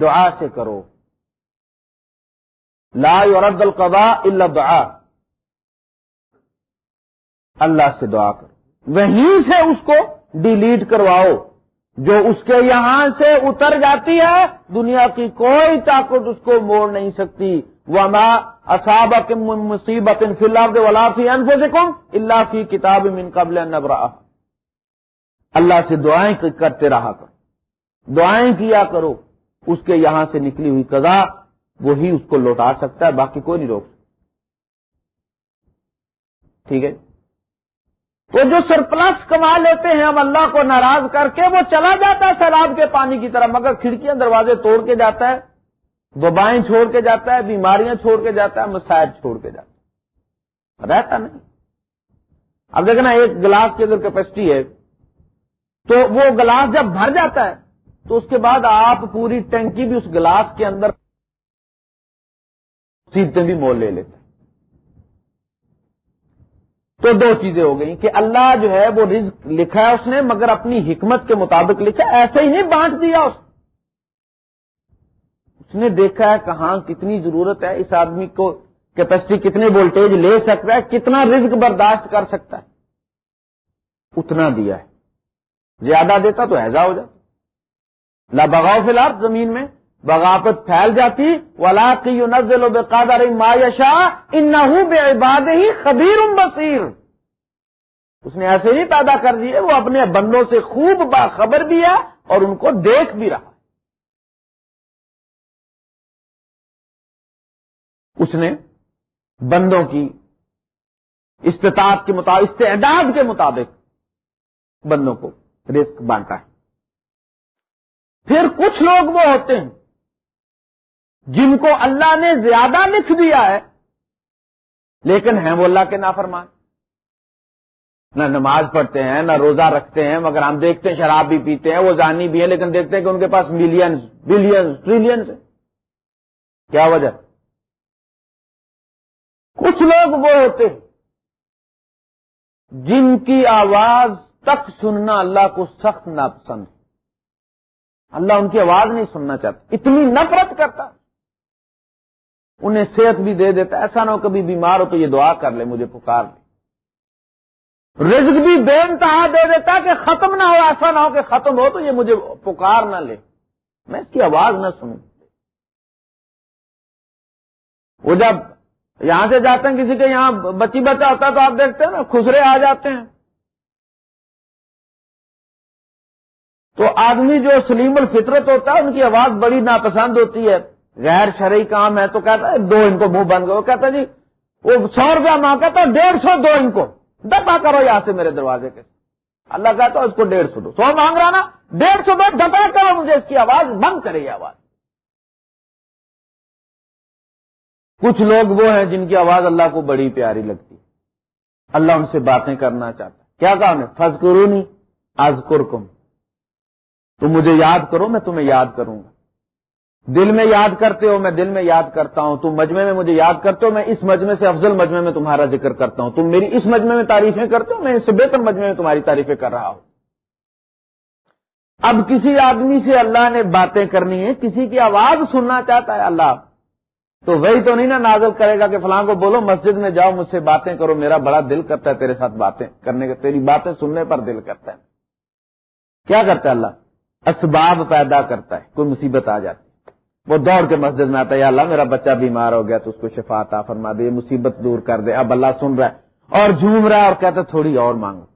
دعا سے کرو۔ لا يرد القضاء الا دعا اللہ سے دعا کرو۔ وہیں سے اس کو ڈیلیٹ کرواؤ۔ جو اس کے یہاں سے اتر جاتی ہے، دنیا کی کوئی طاقت اس کو موڑ نہیں سکتی۔ وہ اصاب مصیبت فی اللہ ولافی انفسکم اللہ فی کتاب من قبل نبرا اللہ سے دعائیں کرتے رہا کر دعائیں کیا کرو۔ اس کے یہاں سے نکلی ہوئی قضا، وہی اس کو لوٹا سکتا ہے، باقی کوئی نہیں روک ٹھیک ہے؟ تو جو سرپلس کما لیتے ہیں، ہم اللہ کو ناراض کر کے وہ چلا جاتا ہے سیلاب کے پانی کی طرح مگر کھڑکیاں دروازے توڑ کے جاتا ہے وبائیں چھوڑ کے جاتا ہے، بیماریاں چھوڑ کے جاتا ہے مسائل چھوڑ کے جاتا ہے۔ رہتا نہیں۔ اب دیکھنا، ایک گلاس کی اگر کیپیسٹی ہے، تو وہ گلاس جب بھر جاتا ہے، تو اس کے بعد آپ پوری ٹینکی بھی اس گلاس کے اندر سیدھے بھی مول لے لیتے ہیں۔ تو دو چیزیں ہو گئی کہ اللہ جو ہے وہ رزق لکھا ہے اس نے، مگر اپنی حکمت کے مطابق لکھا ایسے ہی نہیں، بانٹ دیا اس اس نے دیکھا ہے کہاں کتنی ضرورت ہے، اس آدمی کو کیپیسٹی کتنے وولٹیج لے سکتا ہے، کتنا رزق برداشت کر سکتا ہے۔ اتنا دیا ہے۔ زیادہ دیتا تو ایزا ہو جاتا لا بغاؤ فی الحال زمین میں۔ بغاوت پھیل جاتی ولا کی نزل و بے قادر مایشا ان بے عباد ہی خبیر بصیر اس نے ایسے ہی پیدا کر دیے، وہ اپنے بندوں سے خوب باخبر بھی ہے اور ان کو دیکھ بھی رہا اس نے بندوں کی استطاعت کے مطابق، استعداد کے مطابق بندوں کو رسک بانٹا ہے۔ پھر کچھ لوگ وہ ہوتے ہیں۔ جن کو اللہ نے زیادہ لکھ دیا ہے، لیکن ہیں وہ اللہ کے نافرمان۔ نہ نماز پڑھتے ہیں، نہ روزہ رکھتے ہیں، مگر ہم دیکھتے ہیں شراب بھی پیتے ہیں، وہ زانی بھی ہیں، لیکن دیکھتے ہیں کہ ان کے پاس ملینز بلینز ٹریلینز ہیں۔ کیا وجہ؟ کچھ لوگ وہ ہوتے ہیں جن کی آواز تک سننا اللہ کو سخت ناپسند اللہ ان کی آواز نہیں سننا چاہتا، اتنی نفرت کرتا۔ انہیں صحت بھی دے دیتا ایسا نہ ہو کبھی بیمار ہو تو یہ دعا کر لے، مجھے پکار لے رزق بھی بے انتہا دے دیتا کہ ختم نہ ہو، ایسا نہ ہو کہ ختم ہو تو یہ مجھے پکار نہ لے۔ میں اس کی آواز نہ سنوں۔ وہ جب یہاں سے جاتے ہیں، کسی کے یہاں بچی بچہ ہوتا ہے تو آپ دیکھتے ہیں نا، خسرے آ جاتے ہیں۔ تو آدمی جو سلیم الفطرت ہوتا ہے، ان کی آواز بڑی ناپسند ہوتی ہے۔ غیر شرعی کام ہے تو کہتا ہے دو ان کو منہ بند کرو۔ کہتا جی وہ سو روپیہ ماں کہتا ڈیڑھ سو دو ان کو۔ دبا کرو یہاں سے میرے دروازے کے اللہ کہتا اس کو ڈیڑھ سو دو۔ سو مانگ رہا نا، ڈیڑھ سو دو دبا کرو مجھے اس کی آواز، بند کرے یہ آواز۔ کچھ لوگ وہ ہیں جن کی آواز اللہ کو بڑی پیاری لگتی۔ اللہ ان سے باتیں کرنا چاہتا کیا کہا انہیں فض کرو نہیں آز تم مجھے یاد کرو، میں تمہیں یاد کروں گا۔ دل میں یاد کرتے ہو، میں دل میں یاد کرتا ہوں، تم مجمے میں مجھے یاد کرتے ہو، میں اس مجمے سے افضل مجمے میں تمہارا ذکر کرتا ہوں۔ تم میری اس مجمے میں تعریفیں کرتے ہو، میں اس سے بہتر مجمے میں تمہاری تعریفیں کر رہا ہوں۔ اب کسی آدمی سے اللہ نے باتیں کرنی ہے کسی کی آواز سننا چاہتا ہے اللہ، تو وہی تو نہیں نا نازل کرے گا کہ فلاں کو بولو، مسجد میں جاؤ، مجھ سے باتیں کرو، میرا بڑا دل کرتا ہے تیرے ساتھ باتیں کرنے کا، تیری باتیں سننے پر دل کرتا ہے۔ کیا کرتا ہے اللہ؟ اسباب پیدا کرتا ہے، کوئی مصیبت آ جاتی۔ وہ دوڑ کے مسجد میں آتا ہے، یا اللہ میرا بچہ بیمار ہو گیا تو اس کو شفا عطا فرما دے مصیبت دور کر دے۔ اب اللہ سن رہا ہے اور جھوم رہا ہے اور کہتا ہے، تھوڑی اور مانگو۔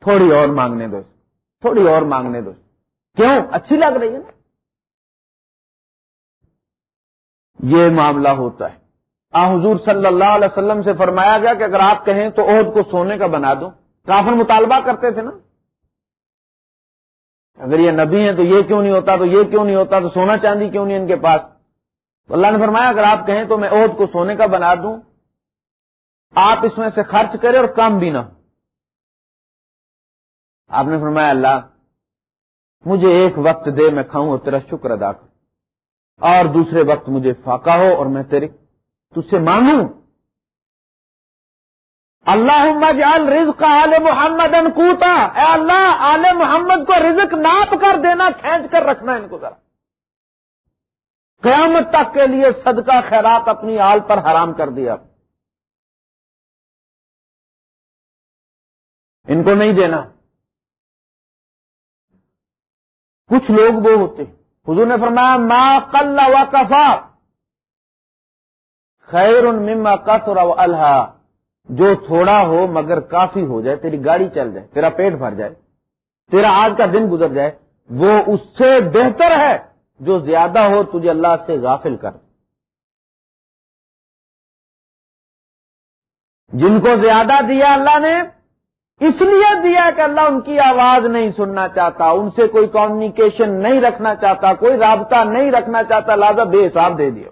تھوڑی اور مانگنے دو تھوڑی اور مانگنے دو کیوں؟ اچھی لگ رہی ہے نا۔ یہ معاملہ ہوتا ہے۔ آ، حضور صلی اللہ علیہ وسلم سے فرمایا گیا کہ اگر آپ کہیں تو عہد کو سونے کا بنا دو۔ کافر مطالبہ کرتے تھے نا۔ اگر یہ نبی ہیں تو یہ کیوں نہیں ہوتا؟ تو یہ کیوں نہیں ہوتا؟ تو سونا چاندی کیوں نہیں ان کے پاس؟ تو اللہ نے فرمایا، اگر آپ کہیں تو میں عہد کو سونے کا بنا دوں۔ آپ اس میں سے خرچ کریں اور کم بھی نہ ہو آپ نے فرمایا، اللہ، مجھے ایک وقت دے، میں کھاؤں اور تیرا شکر ادا کروں۔ اور دوسرے وقت مجھے فاقہ ہو اور میں تیرے تج سے مانگوں۔ اللہ جال رزق آل محمد انکوتا اے اللہ، آل محمد کو رزق ناپ کر دینا، کھینچ کر رکھنا ان کو ذرا۔ قیامت تک کے لیے صدقہ، خیرات اپنی آل پر حرام کر دیا۔ ان کو نہیں دینا۔ کچھ لوگ وہ ہوتے حضور نے فرمایا، ما قل و کفا خیر مما قصر و الحا جو تھوڑا ہو مگر کافی ہو جائے، تیری گاڑی چل جائے، تیرا پیٹ بھر جائے، تیرا آج کا دن گزر جائے، وہ اس سے بہتر ہے جو زیادہ ہو تجھے اللہ سے غافل کر۔ جن کو زیادہ دیا اللہ نے، اس لیے دیا کہ اللہ ان کی آواز نہیں سننا چاہتا، ان سے کوئی کمیونیکیشن نہیں رکھنا چاہتا، کوئی رابطہ نہیں رکھنا چاہتا، لہذا بے حساب دے دیا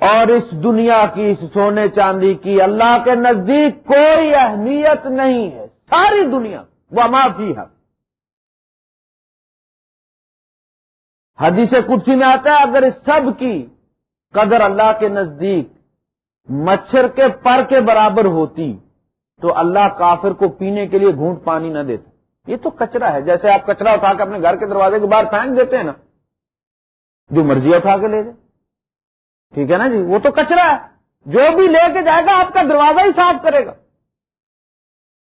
اور اس دنیا کی اس سونے چاندی کی اللہ کے نزدیک کوئی اہمیت نہیں ہے، ساری دنیا۔ وہ معافی ہے حدیث کچھ میں آتا ہے، اگر اس سب کی قدر اللہ کے نزدیک مچھر کے پر کے برابر ہوتی، تو اللہ کافر کو پینے کے لیے گھونٹ پانی نہ دیتا۔ یہ تو کچرا ہے، جیسے آپ کچرا اٹھا کے اپنے گھر کے دروازے کے باہر پھینک دیتے ہیں نا، جو مرضی اٹھا کے لے جائے ٹھیک ہے نا جی؟ وہ تو کچرا ہے۔ جو بھی لے کے جائے گا، آپ کا دروازہ ہی صاف کرے گا۔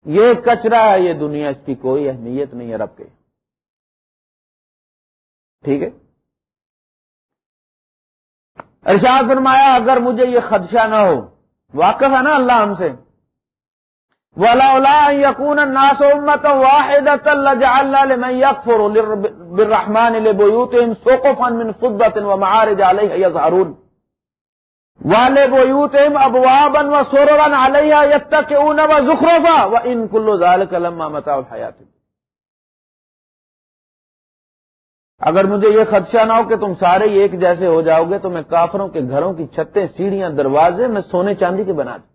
یہ کچرا ہے، یہ دنیا اس کی کوئی اہمیت نہیں ہے رب کے۔ ٹھیک ہے؟ ارشاد فرمایا، اگر مجھے یہ خدشہ نہ ہو، واقف ہے نا اللہ ہم سے۔ یقون ناس امت واحد بالرحمن لبيوتهم سقفا من فضة ومعارج عليها يظهرون۔ والے بيوتهم ابوابا وسررا عليها يتكئون وزخرفا وان كل ذلك لما متاع الحياه اگر مجھے یہ خدشہ نہ ہو کہ تم سارے ایک جیسے ہو جاؤ گے تو میں کافروں کے گھروں کی چھتیں، سیڑھیاں، دروازے، میں سونے چاندی کے بنا دوں.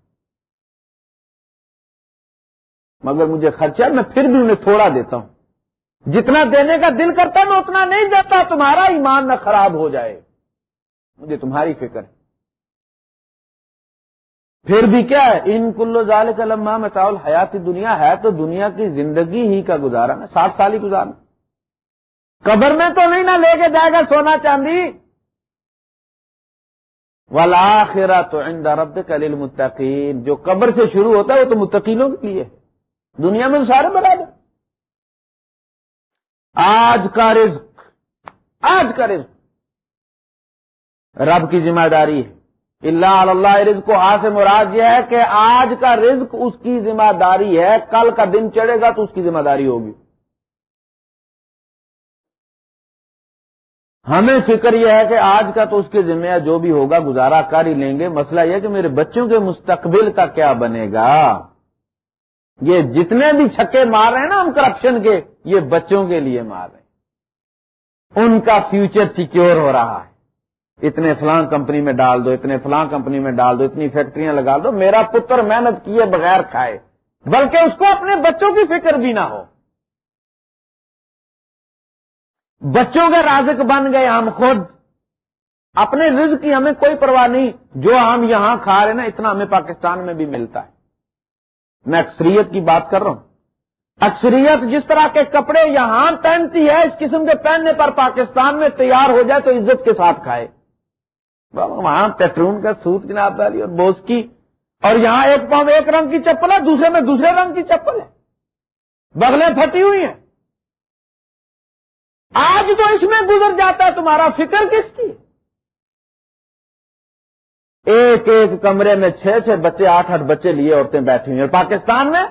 مگر مجھے خرچہ میں پھر بھی انہیں تھوڑا دیتا ہوں. جتنا دینے کا دل کرتا میں اتنا نہیں دیتا. تمہارا ایمان نہ خراب ہو جائے. مجھے تمہاری فکر ہے. پھر بھی کیا ہے؟ ان کلو ظال کلما میں تاول حیاتی دنیا ہے تو دنیا کی زندگی ہی کا گزارا نا، ساٹھ سال ہی گزارنا قبر میں تو نہیں نہ لے کے جائے گا سونا چاندی۔ والا تو عند رب کلیل متقین جو قبر سے شروع ہوتا ہے وہ تو متقینوں کے لیے دنیا میں سارے برابر آج کا رزق، آج کا رزق۔ رب کی ذمہ داری ہے۔ اللہ اللہ رزق۔ کو آ سے مراد یہ ہے کہ آج کا رزق اس کی ذمہ داری ہے، کل کا دن چڑھے گا تو اس کی ذمہ داری ہوگی۔ ہمیں فکر یہ ہے کہ آج کا تو اس کے ذمہ جو بھی ہوگا گزارا کر ہی لیں گے۔ مسئلہ یہ کہ میرے بچوں کے مستقبل کا کیا بنے گا۔ یہ جتنے بھی چھکے مار رہے ہیں نا ہم کرپشن کے، یہ بچوں کے لیے مار رہے ہیں۔ ان کا فیوچر سیکیور ہو رہا ہے۔ اتنے فلاں کمپنی میں ڈال دو، اتنے فلاں کمپنی میں ڈال دو، اتنی فیکٹریاں لگا دو، میرا پتر محنت کیے بغیر کھائے۔ بلکہ اس کو اپنے بچوں کی فکر بھی نہ ہو۔ بچوں کے رازق بن گئے ہم خود۔ اپنے رزق کی ہمیں کوئی پرواہ نہیں، جو ہم یہاں کھا رہے نا، اتنا ہمیں پاکستان میں بھی ملتا ہے۔ میں اکثریت کی بات کر رہا ہوں۔ اکثریت جس طرح کے کپڑے یہاں پہنتی ہے، اس قسم کے پہننے پر پاکستان میں تیار ہو جائے تو عزت کے ساتھ کھائے۔ وہاں پیٹرون کا سوٹ جناب والی اور بوس کی اور یہاں ایک پاؤں ایک رنگ کی چپل ہے، دوسرے میں دوسرے رنگ کی چپل ہے۔ بغلیں پھٹی ہوئی ہیں۔ آج تو اس میں گزر جاتا ہے، تمہارا فکر کس کی؟ ایک ایک کمرے میں چھ چھ بچے، آٹھ آٹھ بچے لیے عورتیں بیٹھی ہوئی اور پاکستان میں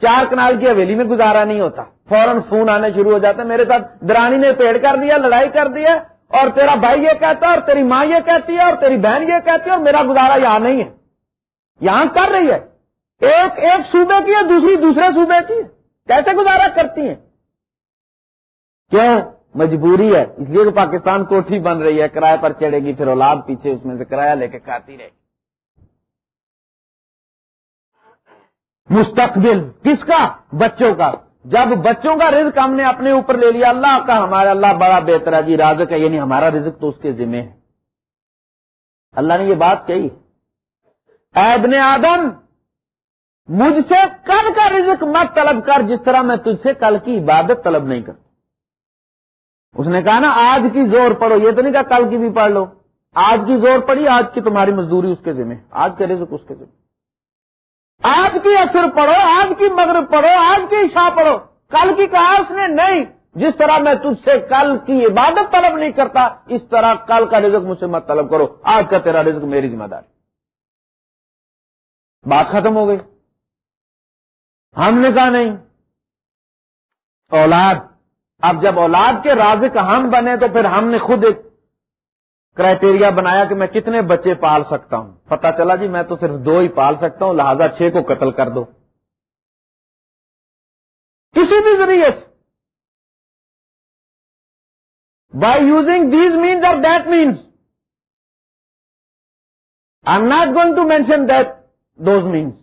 چار کنال کی حویلی میں گزارا نہیں ہوتا۔ فوراً فون آنے شروع ہو جاتا میرے ساتھ درانی نے پیڑ کر دیا، لڑائی کر دیا۔ اور تیرا بھائی یہ کہتا ہے اور تیری ماں یہ کہتی ہے اور تیری بہن یہ کہتی ہے اور میرا گزارا یہاں نہیں ہے۔ یہاں کر رہی ہے۔ ایک ایک صوبے کی ہے، دوسری دوسرے صوبے کی کیسے گزارا کرتی ہیں؟ کیوں؟ مجبوری ہے۔ اس لیے کہ پاکستان کوٹھی بن رہی ہے کرایہ پر چڑھے گی، پھر اولاد پیچھے اس میں سے کرایہ لے کے کھاتی رہے گی۔ مستقبل کس کا؟ بچوں کا۔ جب بچوں کا رزق ہم نے اپنے اوپر لے لیا، اللہ کا، ہمارا اللہ بڑا بہتر ہے۔ جی رازق ہے یعنی ہمارا رزق تو اس کے ذمہ ہے۔ اللہ نے یہ بات کہی۔ ابن آدم، مجھ سے کل کا رزق مت طلب کر، جس طرح میں تجھ سے کل کی عبادت طلب نہیں کرتا۔ اس نے کہا نا، آج کی زور پڑھو۔ یہ تو نہیں کہا کل کی بھی پڑھ لو۔ آج کی زور پڑی آج کی تمہاری مزدوری اس کے ذمہ آج کے رزق اس کے ذمہ آج کی اثر پڑھو، آج کی مغرب پڑھو، آج کی عشاء پڑھو۔ کل کی کہا اس نے؟ نہیں۔ جس طرح میں تجھ سے کل کی عبادت طلب نہیں کرتا، اس طرح کل کا رزق مجھ سے مت طلب کرو۔ آج کا تیرا رزق میری ذمہ داری۔ بات ختم ہو گئی۔ ہم نے کہا نہیں۔ اولاد، اب جب اولاد کے رازق ہم بنے تو پھر ہم نے خود ایک کرائٹیریا بنایا کہ میں کتنے بچے پال سکتا ہوں۔ پتا چلا جی میں تو صرف دو ہی پال سکتا ہوں، لہذا چھ کو قتل کر دو۔ کسی بھی ذریعے سے۔ بائی یوزنگ دیز مینس اور that means I am not going to mention that those means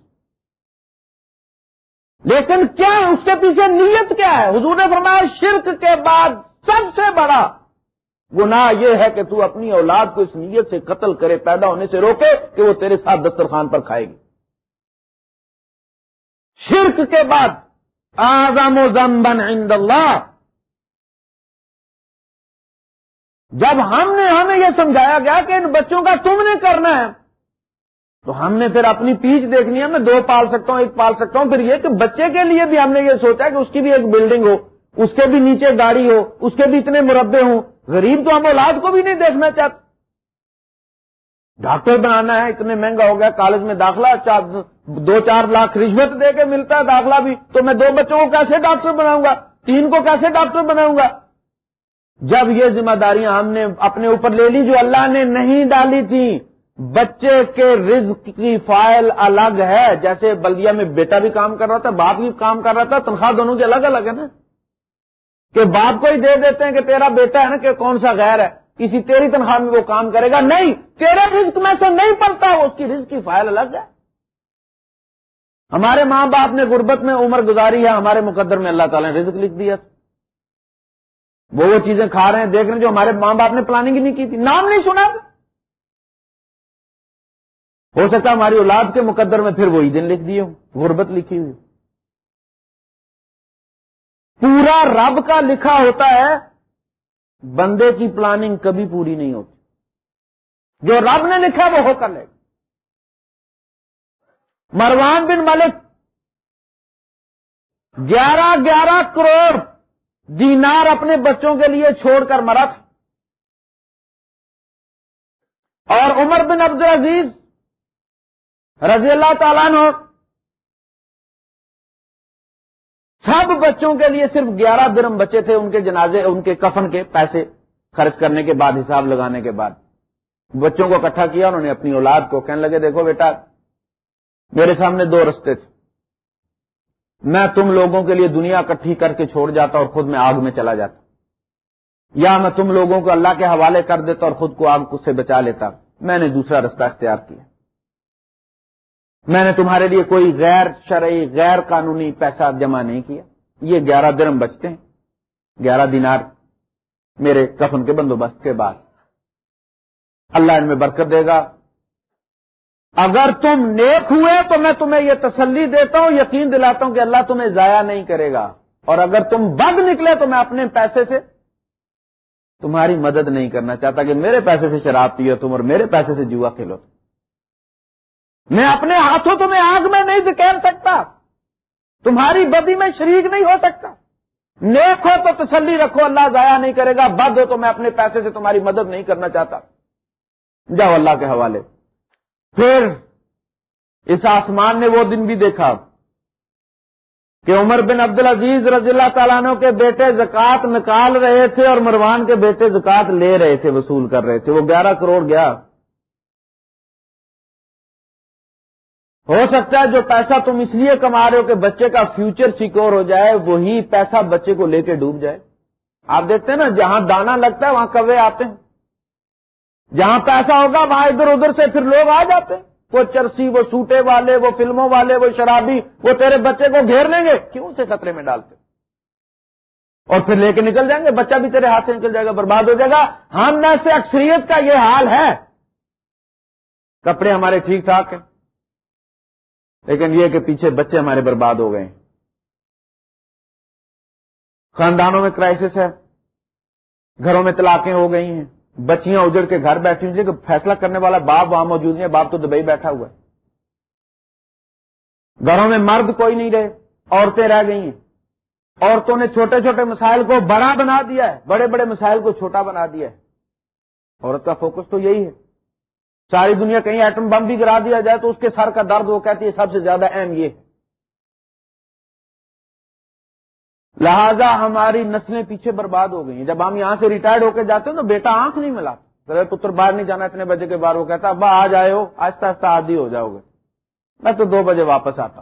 لیکن کیا ہے؟ اس کے پیچھے نیت کیا ہے؟ حضور نے فرمایا، شرک کے بعد سب سے بڑا گناہ یہ ہے کہ تو اپنی اولاد کو اس نیت سے قتل کرے، پیدا ہونے سے روکے کہ وہ تیرے ساتھ دسترخوان پر کھائے گی۔ شرک کے بعد آزم و زمبن عند اللہ۔ جب ہم نے ہمیں یہ سمجھایا گیا کہ ان بچوں کا تم نے کرنا ہے، تو ہم نے پھر اپنی پیچ دیکھنی ہے، میں دو پال سکتا ہوں، ایک پال سکتا ہوں۔ پھر یہ کہ بچے کے لیے بھی ہم نے یہ سوچا کہ اس کی بھی ایک بلڈنگ ہو، اس کے بھی نیچے گاڑی ہو، اس کے بھی اتنے مربے ہوں۔ غریب تو ہم اولاد کو بھی نہیں دیکھنا چاہتے۔ ڈاکٹر بنانا ہے، اتنے مہنگا ہو گیا، کالج میں داخلہ دو چار لاکھ رشوت دے کے ملتا ہے داخلہ بھی۔ تو میں دو بچوں کو کیسے ڈاکٹر بناؤں گا؟ تین کو کیسے ڈاکٹر بناؤں گا؟ جب یہ ذمہ داریاں ہم نے اپنے اوپر لے لی، جو اللہ نے نہیں ڈالی تھی، بچے کے رزق کی فائل الگ ہے۔ جیسے بلدیا میں بیٹا بھی کام کر رہا تھا، باپ بھی کام کر رہا تھا، تنخواہ دونوں کی الگ الگ ہے نا۔ کہ باپ کو ہی دے دیتے ہیں کہ تیرا بیٹا ہے نا کہ کون سا غیر ہے؟ کسی تیری تنخواہ میں وہ کام کرے گا؟ نہیں، تیرے رزق میں سے نہیں پڑتا اس کی رزق کی فائل الگ ہے۔ ہمارے ماں باپ نے غربت میں عمر گزاری ہے، ہمارے مقدر میں اللہ تعالیٰ نے رزق لکھ دیا۔ وہ وہ چیزیں کھا رہے ہیں، دیکھ رہے ہیں جو ہمارے ماں باپ نے پلاننگ ہی نہیں کی تھی۔ نام نہیں سنا۔ ہو سکتا ہماری اولاد کے مقدر میں پھر وہی دن لکھ دیے ہوں، غربت لکھی ہوئی۔ پورا رب کا لکھا ہوتا ہے، بندے کی پلاننگ کبھی پوری نہیں ہوتی۔ جو رب نے لکھا وہ ہو کر لے مروان بن ملک گیارہ گیارہ کروڑ دینار اپنے بچوں کے لیے چھوڑ کر مرا تھا۔ اور عمر بن عبد العزیز رضی اللہ تعالیٰ نے سب بچوں کے لیے صرف گیارہ درم بچے تھے، ان کے جنازے، ان کے کفن کے پیسے خرچ کرنے کے بعد، حساب لگانے کے بعد۔ بچوں کو اکٹھا کیا، انہوں نے اپنی اولاد کو کہنے لگے، دیکھو بیٹا، میرے سامنے دو رستے تھے۔ میں تم لوگوں کے لیے دنیا اکٹھی کر کے چھوڑ جاتا اور خود میں آگ میں چلا جاتا۔ یا میں تم لوگوں کو اللہ کے حوالے کر دیتا اور خود کو آگ سے بچا لیتا۔ میں نے دوسرا رستہ اختیار کیا۔ میں نے تمہارے لیے کوئی غیر شرعی، غیر قانونی پیسہ جمع نہیں کیا۔ یہ گیارہ درم بچتے ہیں۔ گیارہ دینار میرے کفن کے بندوبست کے بعد۔ اللہ ان میں برکت دے گا۔ اگر تم نیک ہوئے تو میں تمہیں یہ تسلی دیتا ہوں، یقین دلاتا ہوں کہ اللہ تمہیں ضائع نہیں کرے گا۔ اور اگر تم بد نکلے تو میں اپنے پیسے سے تمہاری مدد نہیں کرنا چاہتا کہ میرے پیسے سے شراب پیو، تم اور میرے پیسے سے جوا کھیلو میں اپنے ہاتھوں تمہیں آگ میں نہیں دکھیر سکتا۔ تمہاری بدی میں شریک نہیں ہو سکتا۔ نیک ہو تو تسلی رکھو، اللہ ضائع نہیں کرے گا۔ بد ہو تو میں اپنے پیسے سے تمہاری مدد نہیں کرنا چاہتا۔ جاؤ اللہ کے حوالے۔ پھر اس آسمان نے وہ دن بھی دیکھا کہ عمر بن عبد العزیز رضی اللہ تعالیٰ عنہ کے بیٹے زکات نکال رہے تھے اور مروان کے بیٹے زکات لے رہے تھے، وصول کر رہے تھے۔ وہ گیارہ کروڑ گیا۔ ہو سکتا ہے جو پیسہ تم اس لیے کما رہے ہو کہ بچے کا فیوچر سیکور ہو جائے، وہی پیسہ بچے کو لے کے ڈوب جائے۔ آپ دیکھتے ہیں نا، جہاں دانا لگتا ہے، وہاں کوے آتے ہیں۔ جہاں پیسہ ہوگا، وہاں ادھر ادھر سے پھر لوگ آ جاتے ہیں۔ وہ چرسی، وہ سوٹے والے، وہ فلموں والے، وہ شرابی، وہ تیرے بچے کو گھیر لیں گے۔ کیوں سے خطرے میں ڈالتے اور پھر لے کے نکل جائیں گے، بچہ بھی تیرے ہاتھ سے نکل جائے گا، برباد ہو جائے گا۔ ہم میں سے اکثریت کا یہ حال ہے۔ کپڑے ہمارے ٹھیک ٹھاک ہیں۔ لیکن یہ کہ پیچھے بچے ہمارے برباد ہو گئے خاندانوں میں کرائسس ہے۔ گھروں میں طلاقیں ہو گئی ہیں۔ بچیاں اجڑ کے گھر بیٹھی ہوئی کہ فیصلہ کرنے والا باپ وہاں موجود نہیں ہے، باپ تو دبئی بیٹھا ہوا ہے۔ گھروں میں مرد کوئی نہیں رہے، عورتیں رہ گئی ہیں۔ عورتوں نے چھوٹے چھوٹے مسائل کو بڑا بنا دیا ہے، بڑے بڑے مسائل کو چھوٹا بنا دیا ہے۔ عورت کا فوکس تو یہی ہے۔ ساری دنیا کہیں ایٹم بم بھی گرا دیا جائے تو اس کے سر کا درد وہ کہتی ہے سب سے زیادہ اہم یہ۔ لہذا ہماری نسلیں پیچھے برباد ہو گئی ہیں۔ جب ہم یہاں سے ریٹائرڈ ہو کے جاتے ہیں تو بیٹا آنکھ نہیں ملا۔ پتر باہر نہیں جانا اتنے بجے کے بعد وہ کہتا ابا آ جائے ہو، آہستہ آہستہ آدھی ہو جاؤ گے۔ میں تو دو بجے واپس آتا۔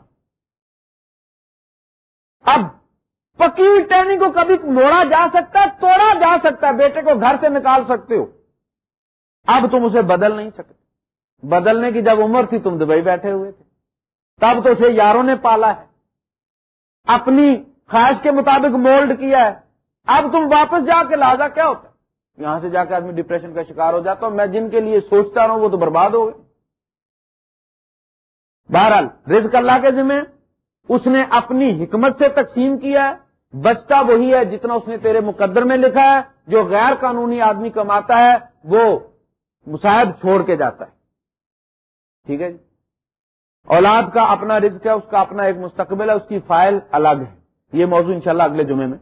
اب پکی ٹریننگ کو کبھی موڑا جا سکتا ہے، توڑا جا سکتا ہے، بیٹے کو گھر سے نکال سکتے ہو۔ اب تم اسے بدل نہیں سکتے۔ بدلنے کی جب عمر تھی تم دبئی بیٹھے ہوئے تھے۔ تب تو اسے یاروں نے پالا ہے۔ اپنی خواہش کے مطابق مولڈ کیا ہے۔ اب تم واپس جا کے لازا کیا ہوتا ہے؟ یہاں سے جا کے آدمی ڈپریشن کا شکار ہو جاتا ہوں میں جن کے لیے سوچتا رہا ہوں وہ تو برباد ہو گئے۔ بہرحال، رزق اللہ کے ذمہ اس نے اپنی حکمت سے تقسیم کیا ہے۔ بچتا وہی ہے جتنا اس نے تیرے مقدر میں لکھا ہے۔ جو غیر قانونی آدمی کماتا ہے، وہ مساحب چھوڑ کے جاتا ہے۔ ٹھیک ہے جی؟ اولاد کا اپنا رزق ہے، اس کا اپنا ایک مستقبل ہے، اس کی فائل الگ ہے۔ یہ موضوع انشاءاللہ اگلے جمعے میں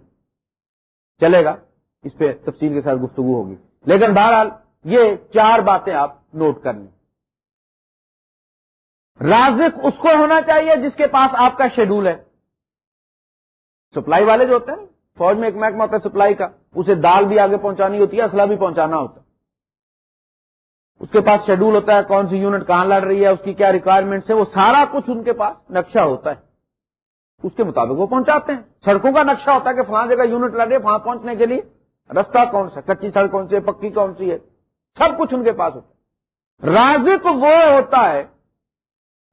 چلے گا۔ اس پہ تفصیل کے ساتھ گفتگو ہوگی۔ لیکن بہرحال یہ چار باتیں آپ نوٹ کر لیں۔ رازق اس کو ہونا چاہیے جس کے پاس آپ کا شیڈول ہے۔ سپلائی والے جو ہوتے ہیں، فوج میں ایک محکمہ ہوتا ہے سپلائی کا، اسے دال بھی آگے پہنچانی ہوتی ہے، اسلحہ بھی پہنچانا ہوتا ہے۔ اس کے پاس شیڈول ہوتا ہے کون سی یونٹ کہاں لڑ رہی ہے، اس کی کیا ریکوائرمنٹس ہے وہ سارا کچھ ان کے پاس نقشہ ہوتا ہے۔ اس کے مطابق وہ پہنچاتے ہیں۔ سڑکوں کا نقشہ ہوتا ہے کہ فلاں جگہ یونٹ لڑ رہی ہے وہاں پہنچنے کے لیے۔ رستہ کون سا کچی سڑک کون سی ہے؟ پکی کون سی ہے؟ سب کچھ ان کے پاس ہوتا ہے۔ رازق وہ ہوتا ہے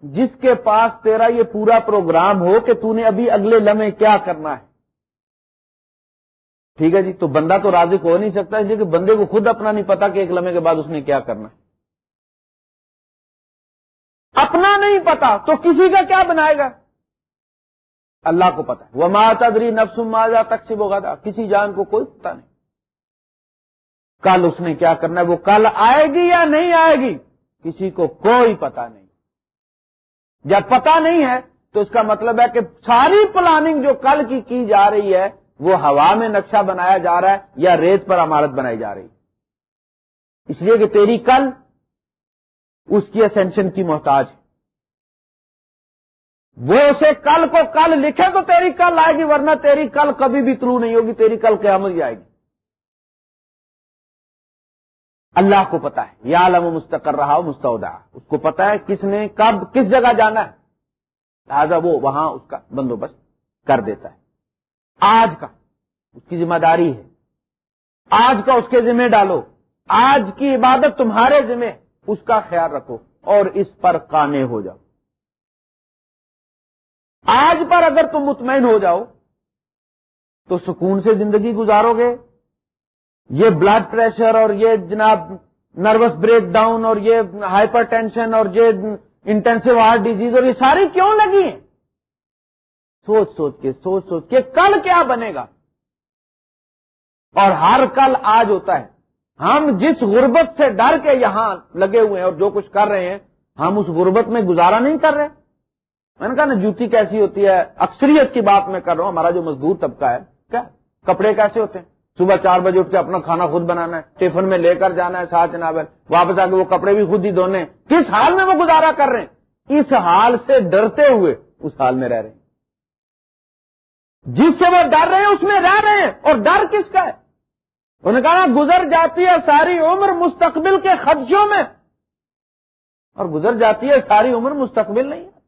جس کے پاس تیرا یہ پورا پروگرام ہو کہ تو نے ابھی اگلے لمحے کیا کرنا ہے۔ ٹھیک ہے جی تو بندہ تو رازق ہو نہیں سکتا، اس لیے کہ بندے کو خود اپنا نہیں پتا کہ ایک لمحے کے بعد اس نے کیا کرنا ہے۔ اپنا نہیں پتا، تو کسی کا کیا بنائے گا؟ اللہ کو پتا وہ ماتدری نفس ماجا تک سے بوگا کسی جان کو کوئی پتا نہیں۔ کل اس نے کیا کرنا ہے؟ وہ کل آئے گی یا نہیں آئے گی؟ کسی کو کوئی پتا نہیں۔ جب پتا نہیں ہے، تو اس کا مطلب ہے کہ ساری پلاننگ جو کل کی کی جا رہی ہے وہ ہوا میں نقشہ بنایا جا رہا ہے یا ریت پر عمارت بنائی جا رہی اس لیے کہ تیری کل اس کی اسینشن کی محتاج ہے۔ وہ اسے کل کو کل لکھے تو تیری کل آئے گی، ورنہ تیری کل کبھی بھی ترو نہیں ہوگی، تیری کل قیامت ہی آئے گی۔ اللہ کو پتا ہے۔ یا علم مستقر رہا ہو مستعودا اس کو پتا ہے کس نے کب، کس جگہ جانا ہے۔ لہذا وہ وہاں اس کا بندوبست کر دیتا ہے۔ آج کا، اس کی ذمہ داری ہے۔ آج کا اس کے ذمہ ڈالو۔ آج کی عبادت تمہارے ذمہ، اس کا خیال رکھو اور اس پر کانے ہو جاؤ۔ آج پر اگر تم مطمئن ہو جاؤ، تو سکون سے زندگی گزارو گے۔ یہ بلڈ پریشر اور یہ جناب نروس بریک ڈاؤن اور یہ ہائپر ٹینشن اور یہ انٹینسو ہارٹ ڈیزیز اور یہ ساری کیوں لگی ہیں؟ سوچ سوچ کے سوچ سوچ کے کل کیا بنے گا؟ اور ہر کل آج ہوتا ہے۔ ہم جس غربت سے ڈر کے یہاں لگے ہوئے ہیں اور جو کچھ کر رہے ہیں، ہم اس غربت میں گزارا نہیں کر رہے۔ میں نے کہا نا، جوتی کیسی ہوتی ہے؟ اکثریت کی بات میں کر رہا ہوں، ہمارا جو مزدور طبقہ ہے، کیا؟ کپڑے کیسے ہوتے ہیں؟ صبح چار بجے اٹھ کے اپنا کھانا خود بنانا ہے، ٹفن میں لے کر جانا ہے، ساتھ جناب واپس آ کے وہ کپڑے بھی خود ہی دھونے کس حال میں وہ گزارا کر رہے ہیں؟ اس حال سے ڈرتے ہوئے اس حال میں رہ رہے ہیں۔ جس سے وہ ڈر رہے ہیں، اس میں رہ رہے ہیں۔ اور ڈر کس کا ہے؟ انہوں نے کہا گزر جاتی ہے ساری عمر مستقبل کے خدشوں میں۔ اور گزر جاتی ہے ساری عمر مستقبل نہیں ہے۔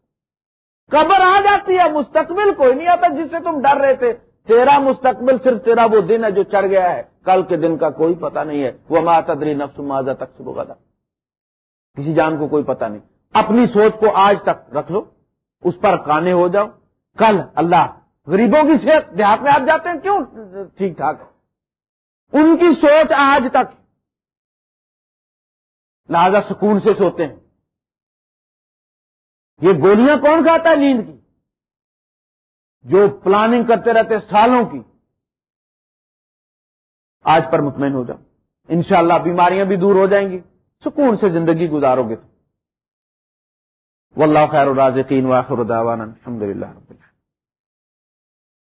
قبر آ جاتی ہے، مستقبل کوئی نہیں آتا جس سے تم ڈر رہے تھے۔ تیرا مستقبل صرف تیرا وہ دن ہے جو چڑھ گیا ہے۔ کل کے دن کا کوئی پتا نہیں ہے۔ وہ ماتدری نفس ماضا تک سے بغدا کسی جان کو کوئی پتا نہیں۔ اپنی سوچ کو آج تک رکھ لو۔ اس پر کانے ہو جاؤ۔ کل اللہ غریبوں کی صحت دیہات میں آپ جاتے ہیں، کیوں ٹھیک ٹھاک؟ ان کی سوچ آج تک، لہذا سکون سے سوتے ہیں۔ یہ گولیاں کون کھاتا ہے نیند کی؟ جو پلاننگ کرتے رہتے سالوں کی۔ آج پر مطمئن ہو جاؤ۔ انشاءاللہ بیماریاں بھی دور ہو جائیں گی۔ سکون سے زندگی گزارو گے۔ تو واللہ خیر الرازقین واخر دعوانا الحمدللہ رب العالمین۔